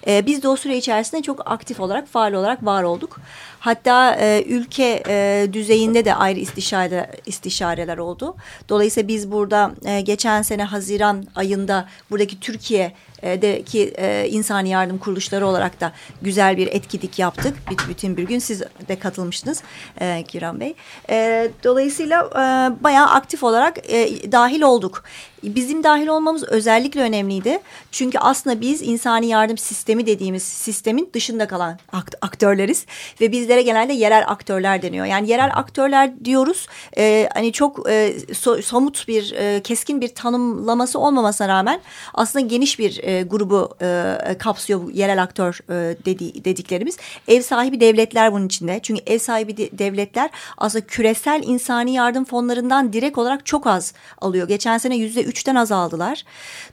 E, biz de o süre içerisinde çok aktif olarak, faal olarak var olduk. Hatta e, ülke e, düzeyinde de ayrı istişare, istişareler oldu. Dolayısıyla biz burada e, geçen sene Haziran ayında buradaki Türkiye deki e, insani yardım kuruluşları olarak da güzel bir etkinlik yaptık. Bütün bir gün siz de katılmıştınız e, Kiran Bey. E, dolayısıyla e, bayağı aktif olarak e, dahil olduk. Bizim dahil olmamız özellikle önemliydi. Çünkü aslında biz insani yardım sistemi dediğimiz sistemin dışında kalan aktörleriz. Ve bizlere genelde yerel aktörler deniyor. Yani yerel aktörler diyoruz. E, hani çok e, so, somut bir, e, keskin bir tanımlaması olmamasına rağmen aslında geniş bir e, grubu e, kapsıyor yerel aktör e, dedi, dediklerimiz. Ev sahibi devletler bunun içinde. Çünkü ev sahibi de, devletler aslında küresel insani yardım fonlarından direkt olarak çok az alıyor. Geçen sene yüzde üçten azaldılar.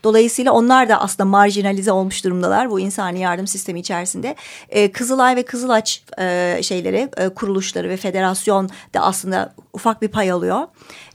Dolayısıyla onlar da aslında marjinalize olmuş durumdalar bu insani yardım sistemi içerisinde. E, Kızılay ve Kızılaç e, şeyleri, e, kuruluşları ve federasyon da aslında ufak bir pay alıyor.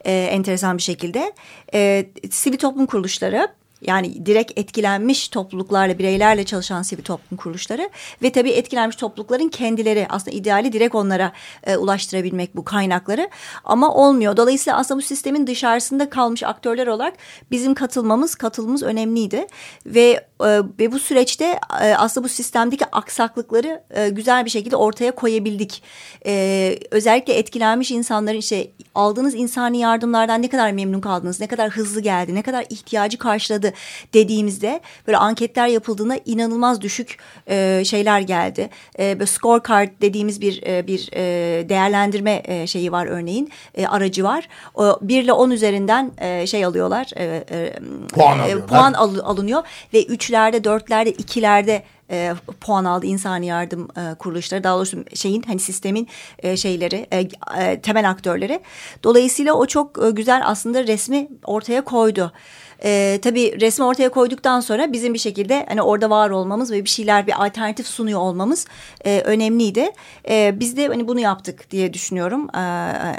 E, enteresan bir şekilde. E, sivil toplum kuruluşları yani direkt etkilenmiş topluluklarla, bireylerle çalışan sivil toplum kuruluşları ve tabii etkilenmiş toplulukların kendileri aslında ideali direkt onlara e, ulaştırabilmek bu kaynakları ama olmuyor. Dolayısıyla aslında bu sistemin dışarısında kalmış aktörler olarak bizim katılmamız, katılımımız önemliydi ve e, ve bu süreçte e, aslında bu sistemdeki aksaklıkları e, güzel bir şekilde ortaya koyabildik. E, özellikle etkilenmiş insanların işte aldığınız insani yardımlardan ne kadar memnun kaldınız, ne kadar hızlı geldi, ne kadar ihtiyacı karşıladı vardı dediğimizde böyle anketler yapıldığında inanılmaz düşük e, şeyler geldi. E, böyle scorecard dediğimiz bir e, bir e, değerlendirme e, şeyi var örneğin e, aracı var. O, 1 ile 10 üzerinden e, şey alıyorlar. E, e, puan, e, puan al, alınıyor ve üçlerde, dörtlerde, ikilerde e, puan aldı insani yardım e, kuruluşları daha doğrusu şeyin hani sistemin e, şeyleri e, e, temel aktörleri dolayısıyla o çok e, güzel aslında resmi ortaya koydu. E, tabii resmi ortaya koyduktan sonra bizim bir şekilde hani orada var olmamız ve bir şeyler bir alternatif sunuyor olmamız e, önemliydi. E, biz de hani bunu yaptık diye düşünüyorum. E,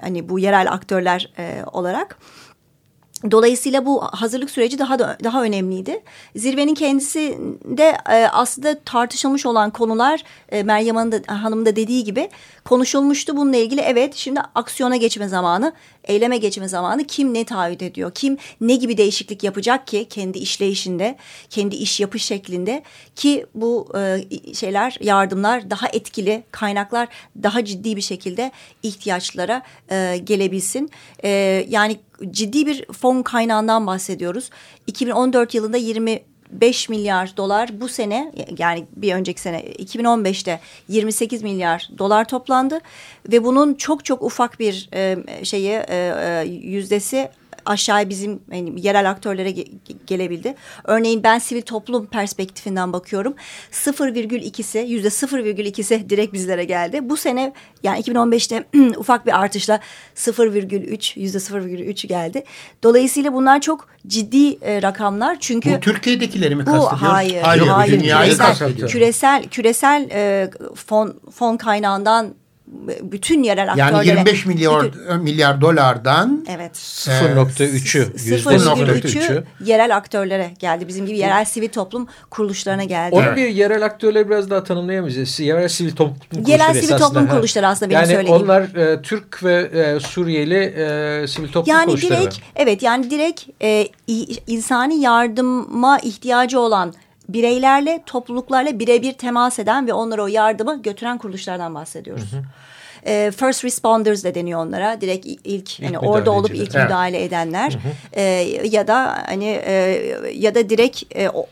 hani bu yerel aktörler e, olarak. Dolayısıyla bu hazırlık süreci daha da daha önemliydi. Zirvenin kendisinde e, aslında tartışılmış olan konular e, Meryem Hanım da, dediği gibi konuşulmuştu bununla ilgili. Evet şimdi aksiyona geçme zamanı, eyleme geçme zamanı. Kim ne taahhüt ediyor? Kim ne gibi değişiklik yapacak ki kendi işleyişinde, kendi iş yapış şeklinde ki bu e, şeyler, yardımlar daha etkili, kaynaklar daha ciddi bir şekilde ihtiyaçlara e, gelebilsin. E, yani ciddi bir fon kaynağından bahsediyoruz. 2014 yılında 20 5 milyar dolar bu sene yani bir önceki sene 2015'te 28 milyar dolar toplandı. Ve bunun çok çok ufak bir e, şeyi e, e, yüzdesi aşağıya bizim yani yerel aktörlere ge gelebildi. Örneğin ben sivil toplum perspektifinden bakıyorum. 0,2'si yüzde 0,2'si direkt bizlere geldi. Bu sene yani 2015'te <clears throat> ufak bir artışla 0,3 yüzde 0,3 geldi. Dolayısıyla bunlar çok ciddi e, rakamlar. Çünkü bu Türkiye'dekileri mi kastediyoruz? Hayır, hayır, hayır. dünyayı küresel, küresel, küresel e, fon, fon kaynağından bütün yerel aktörlere. Yani 25 milyar bütün, milyar dolardan evet. 0.3'ü %0.3'ü yerel aktörlere geldi. Bizim gibi yerel sivil toplum kuruluşlarına geldi. Onu bir yerel aktörleri biraz daha tanımlayamayacağız. Yerel sivil toplum kuruluşları Yerel sivil toplum kuruluşları aslında benim yani söylediğim. Yani onlar e, Türk ve e, Suriyeli e, sivil toplum yani kuruluşları direkt, Evet yani direkt e, insani yardıma ihtiyacı olan bireylerle, topluluklarla birebir temas eden ve onlara o yardımı götüren kuruluşlardan bahsediyoruz. Hı hı. E, first responders de deniyor onlara. Direkt ilk, ilk hani orada olup ilk evet. müdahale edenler. Hı hı. E, ya da hani e, ya da direkt e, o,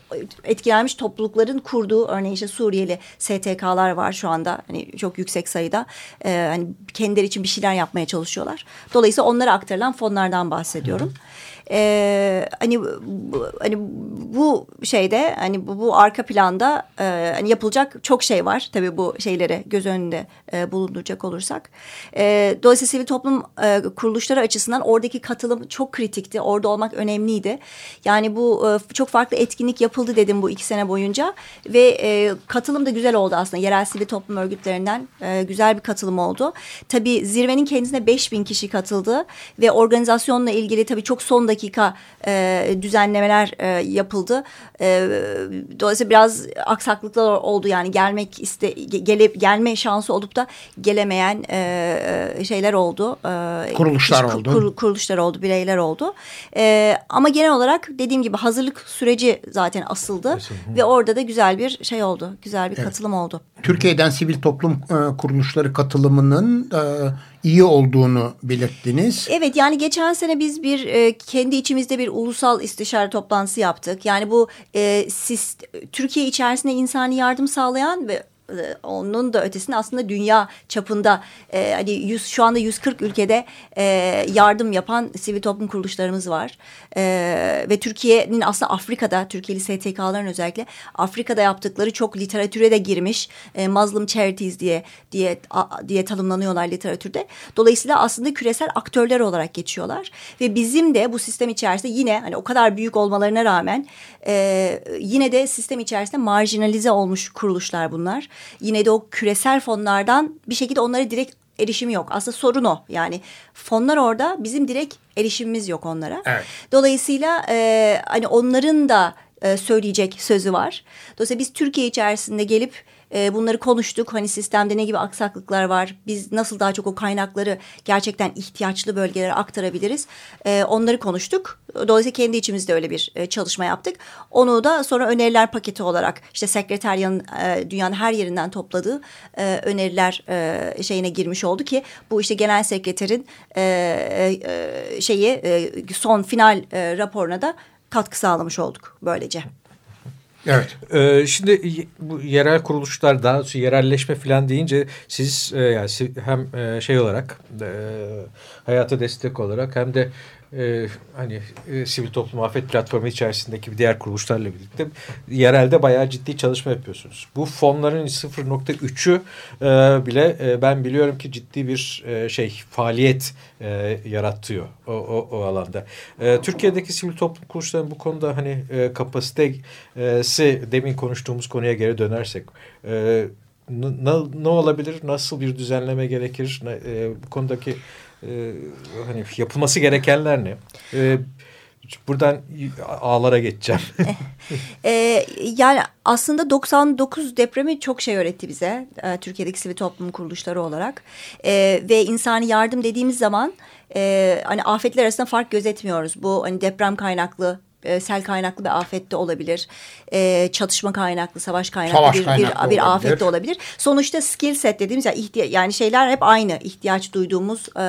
etkilenmiş toplulukların kurduğu örneğin işte Suriyeli STK'lar var şu anda. Hani çok yüksek sayıda. E, hani kendileri için bir şeyler yapmaya çalışıyorlar. Dolayısıyla onlara aktarılan fonlardan bahsediyorum. Hı hı. Ee, hani bu, hani bu şeyde hani bu, bu arka planda e, hani yapılacak çok şey var tabii bu şeyleri göz önünde e, bulunduracak olursak. E, dolayısıyla sivil toplum e, kuruluşları açısından oradaki katılım çok kritikti. Orada olmak önemliydi. Yani bu e, çok farklı etkinlik yapıldı dedim bu iki sene boyunca ve e, katılım da güzel oldu aslında. Yerel sivil toplum örgütlerinden e, güzel bir katılım oldu. Tabii zirvenin kendisine 5000 kişi katıldı ve organizasyonla ilgili tabii çok son dakika e, düzenlemeler e, yapıldı. E, dolayısıyla biraz aksaklıklar oldu yani gelmek iste gelip gelme şansı olup da gelemeyen e, şeyler oldu. E, kuruluşlar iş, oldu. Kur, kuruluşlar oldu, bireyler oldu. E, ama genel olarak dediğim gibi hazırlık süreci zaten asıldı Kesin. ve orada da güzel bir şey oldu. Güzel bir evet. katılım oldu. Türkiye'den sivil toplum e, kuruluşları katılımının e, iyi olduğunu belirttiniz. Evet yani geçen sene biz bir e, kendi içimizde bir ulusal istişare toplantısı yaptık. Yani bu e, siz, Türkiye içerisinde insani yardım sağlayan ve onun da ötesinde aslında dünya çapında e, hani 100 şu anda 140 ülkede e, yardım yapan sivil toplum kuruluşlarımız var. E, ve Türkiye'nin aslında Afrika'da Türkiye'li STK'ların özellikle Afrika'da yaptıkları çok literatüre de girmiş. E, Muslim Charities diye diye a, diye tanımlanıyorlar literatürde. Dolayısıyla aslında küresel aktörler olarak geçiyorlar ve bizim de bu sistem içerisinde yine hani o kadar büyük olmalarına rağmen e, yine de sistem içerisinde marjinalize olmuş kuruluşlar bunlar yine de o küresel fonlardan bir şekilde onlara direkt erişimi yok. Aslında sorun o. Yani fonlar orada bizim direkt erişimimiz yok onlara. Evet. Dolayısıyla e, hani onların da e, söyleyecek sözü var. Dolayısıyla biz Türkiye içerisinde gelip e, bunları konuştuk. Hani sistemde ne gibi aksaklıklar var? Biz nasıl daha çok o kaynakları gerçekten ihtiyaçlı bölgelere aktarabiliriz? E, onları konuştuk. Dolayısıyla kendi içimizde öyle bir e, çalışma yaptık. Onu da sonra öneriler paketi olarak işte sekreteryanın e, dünyanın her yerinden topladığı e, öneriler e, şeyine girmiş oldu ki bu işte genel sekreterin e, e, şeyi e, son final e, raporuna da katkı sağlamış olduk böylece. Evet. Ee, şimdi bu yerel kuruluşlar daha doğrusu yerelleşme falan deyince siz e, yani hem e, şey olarak e, hayata destek olarak hem de e, hani e, sivil toplum afet platformu içerisindeki bir diğer kuruluşlarla birlikte yerelde bayağı ciddi çalışma yapıyorsunuz. Bu fonların 0.3'ü e, bile e, ben biliyorum ki ciddi bir e, şey faaliyet e, yaratıyor o, o, o alanda. E, Türkiye'deki sivil toplum kuruluşlarının bu konuda hani e, kapasitesi demin konuştuğumuz konuya geri dönersek e, ne, ne olabilir? Nasıl bir düzenleme gerekir? E, bu konudaki e, hani yapılması gerekenler ne? E, buradan ağlara geçeceğim. <laughs> e, yani aslında 99 depremi çok şey öğretti bize. E, Türkiye'deki sivil toplum kuruluşları olarak. E, ve insani yardım dediğimiz zaman e, hani afetler arasında fark gözetmiyoruz. Bu hani deprem kaynaklı e, sel kaynaklı bir afette olabilir. E, çatışma kaynaklı, savaş kaynaklı savaş bir, kaynaklı bir, bir olabilir. afette olabilir. Sonuçta skill set dediğimiz yani, ihtiya yani şeyler hep aynı. ihtiyaç duyduğumuz e,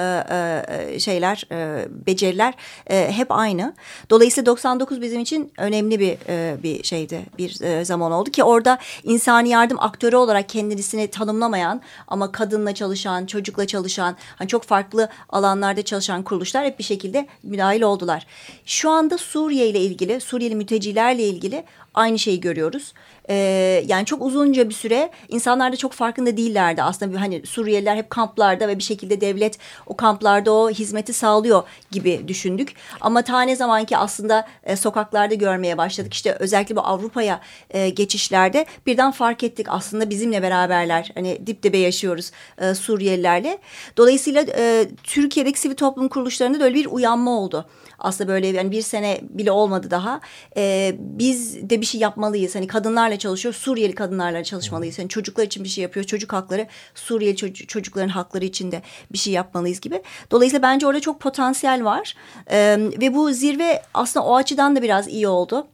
e, şeyler, e, beceriler e, hep aynı. Dolayısıyla 99 bizim için önemli bir e, bir şeydi, bir e, zaman oldu ki orada insani yardım aktörü olarak kendisini tanımlamayan ama kadınla çalışan, çocukla çalışan, hani çok farklı alanlarda çalışan kuruluşlar hep bir şekilde müdahil oldular. Şu anda Suriye ile ilgili, Suriyeli mültecilerle ilgili aynı şeyi görüyoruz. Ee, yani çok uzunca bir süre insanlar da çok farkında değillerdi. Aslında hani Suriyeliler hep kamplarda ve bir şekilde devlet o kamplarda o hizmeti sağlıyor gibi düşündük. Ama ta ne zaman ki aslında e, sokaklarda görmeye başladık. İşte özellikle bu Avrupa'ya e, geçişlerde birden fark ettik aslında bizimle beraberler. Hani dip dibe yaşıyoruz e, Suriyelilerle. Dolayısıyla e, Türkiye'deki sivil toplum kuruluşlarında da öyle bir uyanma oldu aslında böyle yani bir sene bile olmadı daha. E, biz de bir şey yapmalıyız. Hani kadınlarla çalışıyor. Suriyeli kadınlarla çalışmalıyız. Yani çocuklar için bir şey yapıyor. Çocuk hakları Suriyeli çocuk, çocukların hakları için de bir şey yapmalıyız gibi. Dolayısıyla bence orada çok potansiyel var. E, ve bu zirve aslında o açıdan da biraz iyi oldu.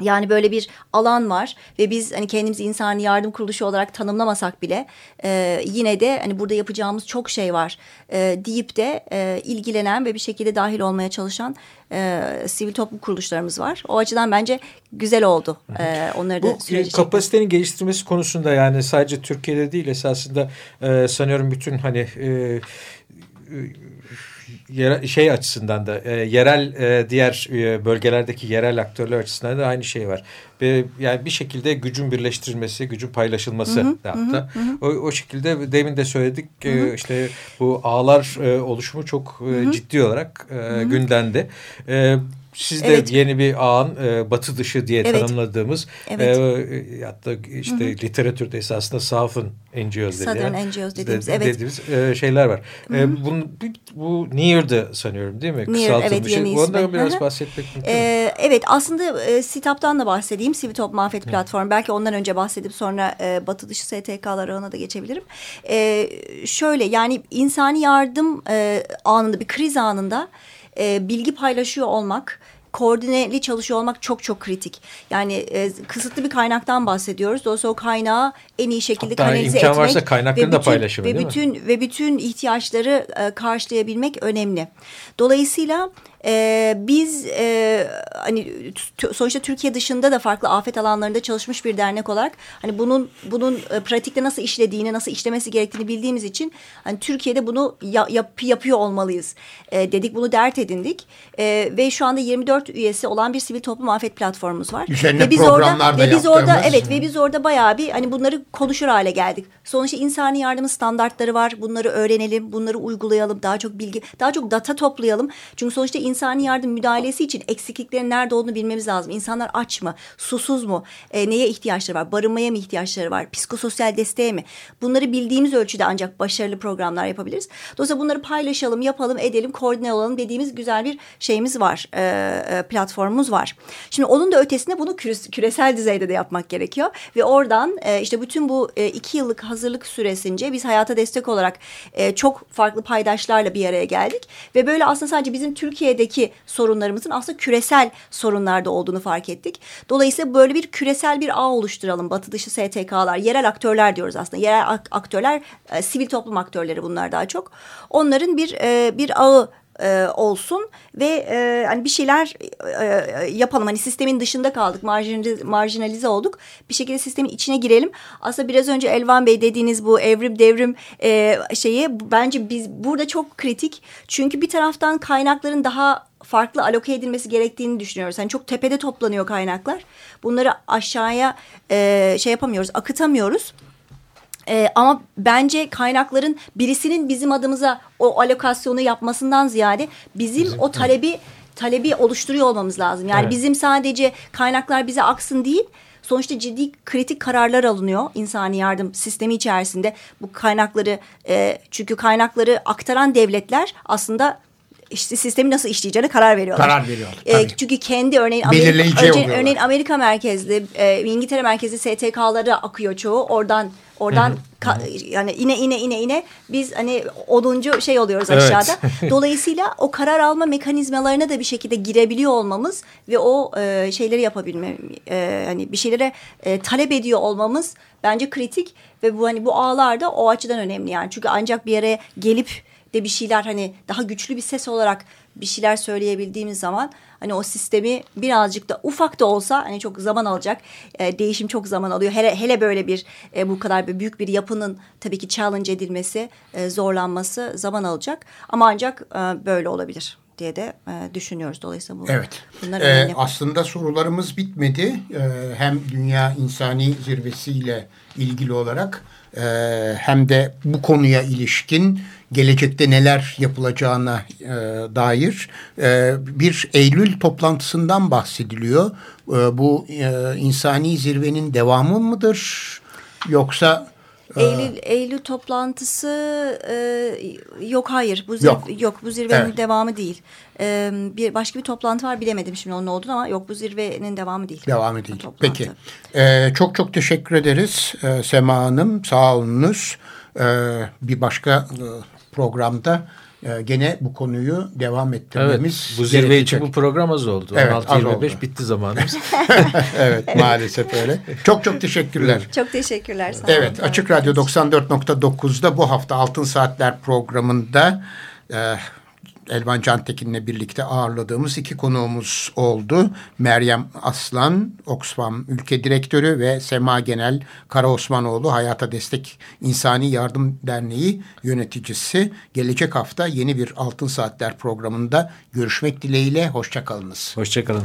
Yani böyle bir alan var ve biz hani kendimizi insani yardım kuruluşu olarak tanımlamasak bile e, yine de hani burada yapacağımız çok şey var e, deyip de e, ilgilenen ve bir şekilde dahil olmaya çalışan e, sivil toplum kuruluşlarımız var. O açıdan bence güzel oldu. E, onları da Bu süreci kapasitenin geliştirmesi konusunda yani sadece Türkiye'de değil esasında e, sanıyorum bütün hani e, yer, şey açısından da e, yerel e, diğer e, bölgelerdeki yerel aktörler açısından da aynı şey var. Ve yani bir şekilde gücün birleştirilmesi, gücün paylaşılması da hatta. O, o şekilde demin de söyledik e, işte bu ağlar e, oluşumu çok e, ciddi olarak e, gündemde. E, siz de Evet. yeni bir ağın e, batı dışı diye Evet. tanımladığımız Evet. e, hatta işte literatürde esasında Southern NGOs Southern. NGOs dediğimiz, de- evet. dediğimiz e, şeyler var. E, bunun, bu Near'dı sanıyorum değil mi? Near, evet, Kısaltılmışı. yeni ismi. Ondan biraz Hı hı. bahsetmek mümkün mü? Ee, evet aslında e, SİTAP'tan da bahsedeyim. Sivil Toplum Afet Platformu. Belki ondan önce bahsedip sonra e, batı dışı STK'lar ağına da geçebilirim. E, şöyle yani insani yardım e, anında bir kriz anında e, bilgi paylaşıyor olmak koordineli çalışıyor olmak çok çok kritik. Yani e, kısıtlı bir kaynaktan bahsediyoruz. Dolayısıyla o kaynağı en iyi şekilde Hatta kanalize imkan etmek varsa kaynakların ve da bütün- paylaşımı, ve mi? bütün ve bütün ihtiyaçları e, karşılayabilmek önemli. Dolayısıyla e, biz e, hani sonuçta Türkiye dışında da farklı afet alanlarında çalışmış bir dernek olarak hani bunun bunun e, pratikte nasıl işlediğini, nasıl işlemesi gerektiğini bildiğimiz için hani Türkiye'de bunu ya- yap- yapıyor olmalıyız e, dedik. Bunu dert edindik e, ve şu anda 24 üyesi olan bir sivil toplum afet platformumuz var. Üzerine ve biz orada da ve biz orada yaptığımız. evet ve biz orada bayağı bir hani bunları konuşur hale geldik. Sonuçta insani yardımın standartları var. Bunları öğrenelim, bunları uygulayalım, daha çok bilgi, daha çok data toplayalım. Çünkü sonuçta insani yardım müdahalesi için eksikliklerin nerede olduğunu bilmemiz lazım. İnsanlar aç mı, susuz mu, e, neye ihtiyaçları var, barınmaya mı ihtiyaçları var, psikososyal desteğe mi? Bunları bildiğimiz ölçüde ancak başarılı programlar yapabiliriz. Dolayısıyla bunları paylaşalım, yapalım, edelim, koordine olalım dediğimiz güzel bir şeyimiz var, e, e, platformumuz var. Şimdi onun da ötesinde bunu küres- küresel düzeyde de yapmak gerekiyor. Ve oradan e, işte bütün bu e, iki yıllık hazırlık süresince biz hayata destek olarak e, çok farklı paydaşlarla bir araya geldik. Ve böyle aslında sadece bizim Türkiye'deki sorunlarımızın aslında küresel sorunlarda olduğunu fark ettik. Dolayısıyla böyle bir küresel bir ağ oluşturalım. Batı dışı STK'lar, yerel aktörler diyoruz aslında. Yerel ak- aktörler, sivil toplum aktörleri bunlar daha çok. Onların bir bir ağı e, olsun ve e, hani bir şeyler e, e, yapalım. Hani sistemin dışında kaldık, marjinalize, marjinalize olduk. Bir şekilde sistemin içine girelim. Aslında biraz önce Elvan Bey dediğiniz bu evrim devrim e, şeyi bence biz burada çok kritik. Çünkü bir taraftan kaynakların daha farklı aloke edilmesi gerektiğini düşünüyoruz. Hani çok tepede toplanıyor kaynaklar. Bunları aşağıya e, şey yapamıyoruz, akıtamıyoruz. Ee, ama bence kaynakların birisinin bizim adımıza o alokasyonu yapmasından ziyade bizim, o talebi talebi oluşturuyor olmamız lazım. Yani Evet. bizim sadece kaynaklar bize aksın değil. Sonuçta ciddi kritik kararlar alınıyor insani yardım sistemi içerisinde. Bu kaynakları e, çünkü kaynakları aktaran devletler aslında işte sistemi nasıl işleyeceğine karar veriyorlar. Karar veriyorlar. E, çünkü kendi örneğin Amerika, örneğin, örneğin Amerika merkezli, e, İngiltere merkezli STK'lara akıyor çoğu. Oradan oradan ka- yani ine ine ine ine biz hani oduncu şey oluyoruz Evet. aşağıda. <laughs> Dolayısıyla o karar alma mekanizmalarına da bir şekilde girebiliyor olmamız ve o e, şeyleri yapabilme e, hani bir şeylere e, talep ediyor olmamız bence kritik ve bu hani bu ağlar da o açıdan önemli yani. Çünkü ancak bir yere gelip de bir şeyler hani daha güçlü bir ses olarak bir şeyler söyleyebildiğimiz zaman hani o sistemi birazcık da ufak da olsa hani çok zaman alacak. E, değişim çok zaman alıyor. Hele hele böyle bir e, bu kadar bir büyük bir yapının tabii ki challenge edilmesi, e, zorlanması zaman alacak. Ama ancak e, böyle olabilir diye de e, düşünüyoruz. Dolayısıyla bu Evet. bunlar Ee, aslında sorularımız bitmedi. Ee, hem Dünya İnsani Zirvesi ile ilgili olarak e, hem de bu konuya ilişkin gelecekte neler yapılacağına e, dair e, bir Eylül toplantısından bahsediliyor. E, bu e, insani zirvenin devamı mıdır? Yoksa Eylül Eylül toplantısı e, yok hayır bu zirve, Yok. yok. bu zirvenin Evet. devamı değil. E, bir başka bir toplantı var bilemedim şimdi onun olduğunu ama yok bu zirvenin devamı değil. Devam edelim. Toplantı. Peki. Ee, çok çok teşekkür ederiz ee, Sema Hanım. Sağ olunuz. Ee, bir başka e, programda e, gene bu konuyu devam Evet, ettirmemiz bu zirve gerekecek. için bu program az oldu. Evet, az 16-25 oldu. bitti zamanımız. <laughs> <laughs> evet maalesef öyle. Çok çok teşekkürler. Çok teşekkürler. Sağ olun. Evet Açık Radyo 94.9'da bu hafta Altın Saatler programında e, Elvan Cantekin'le birlikte ağırladığımız iki konuğumuz oldu. Meryem Aslan, Oxfam Ülke Direktörü ve Sema Genel Karaosmanoğlu Hayata Destek İnsani Yardım Derneği yöneticisi. Gelecek hafta yeni bir Altın Saatler programında görüşmek dileğiyle. Hoşçakalınız. Hoşçakalın.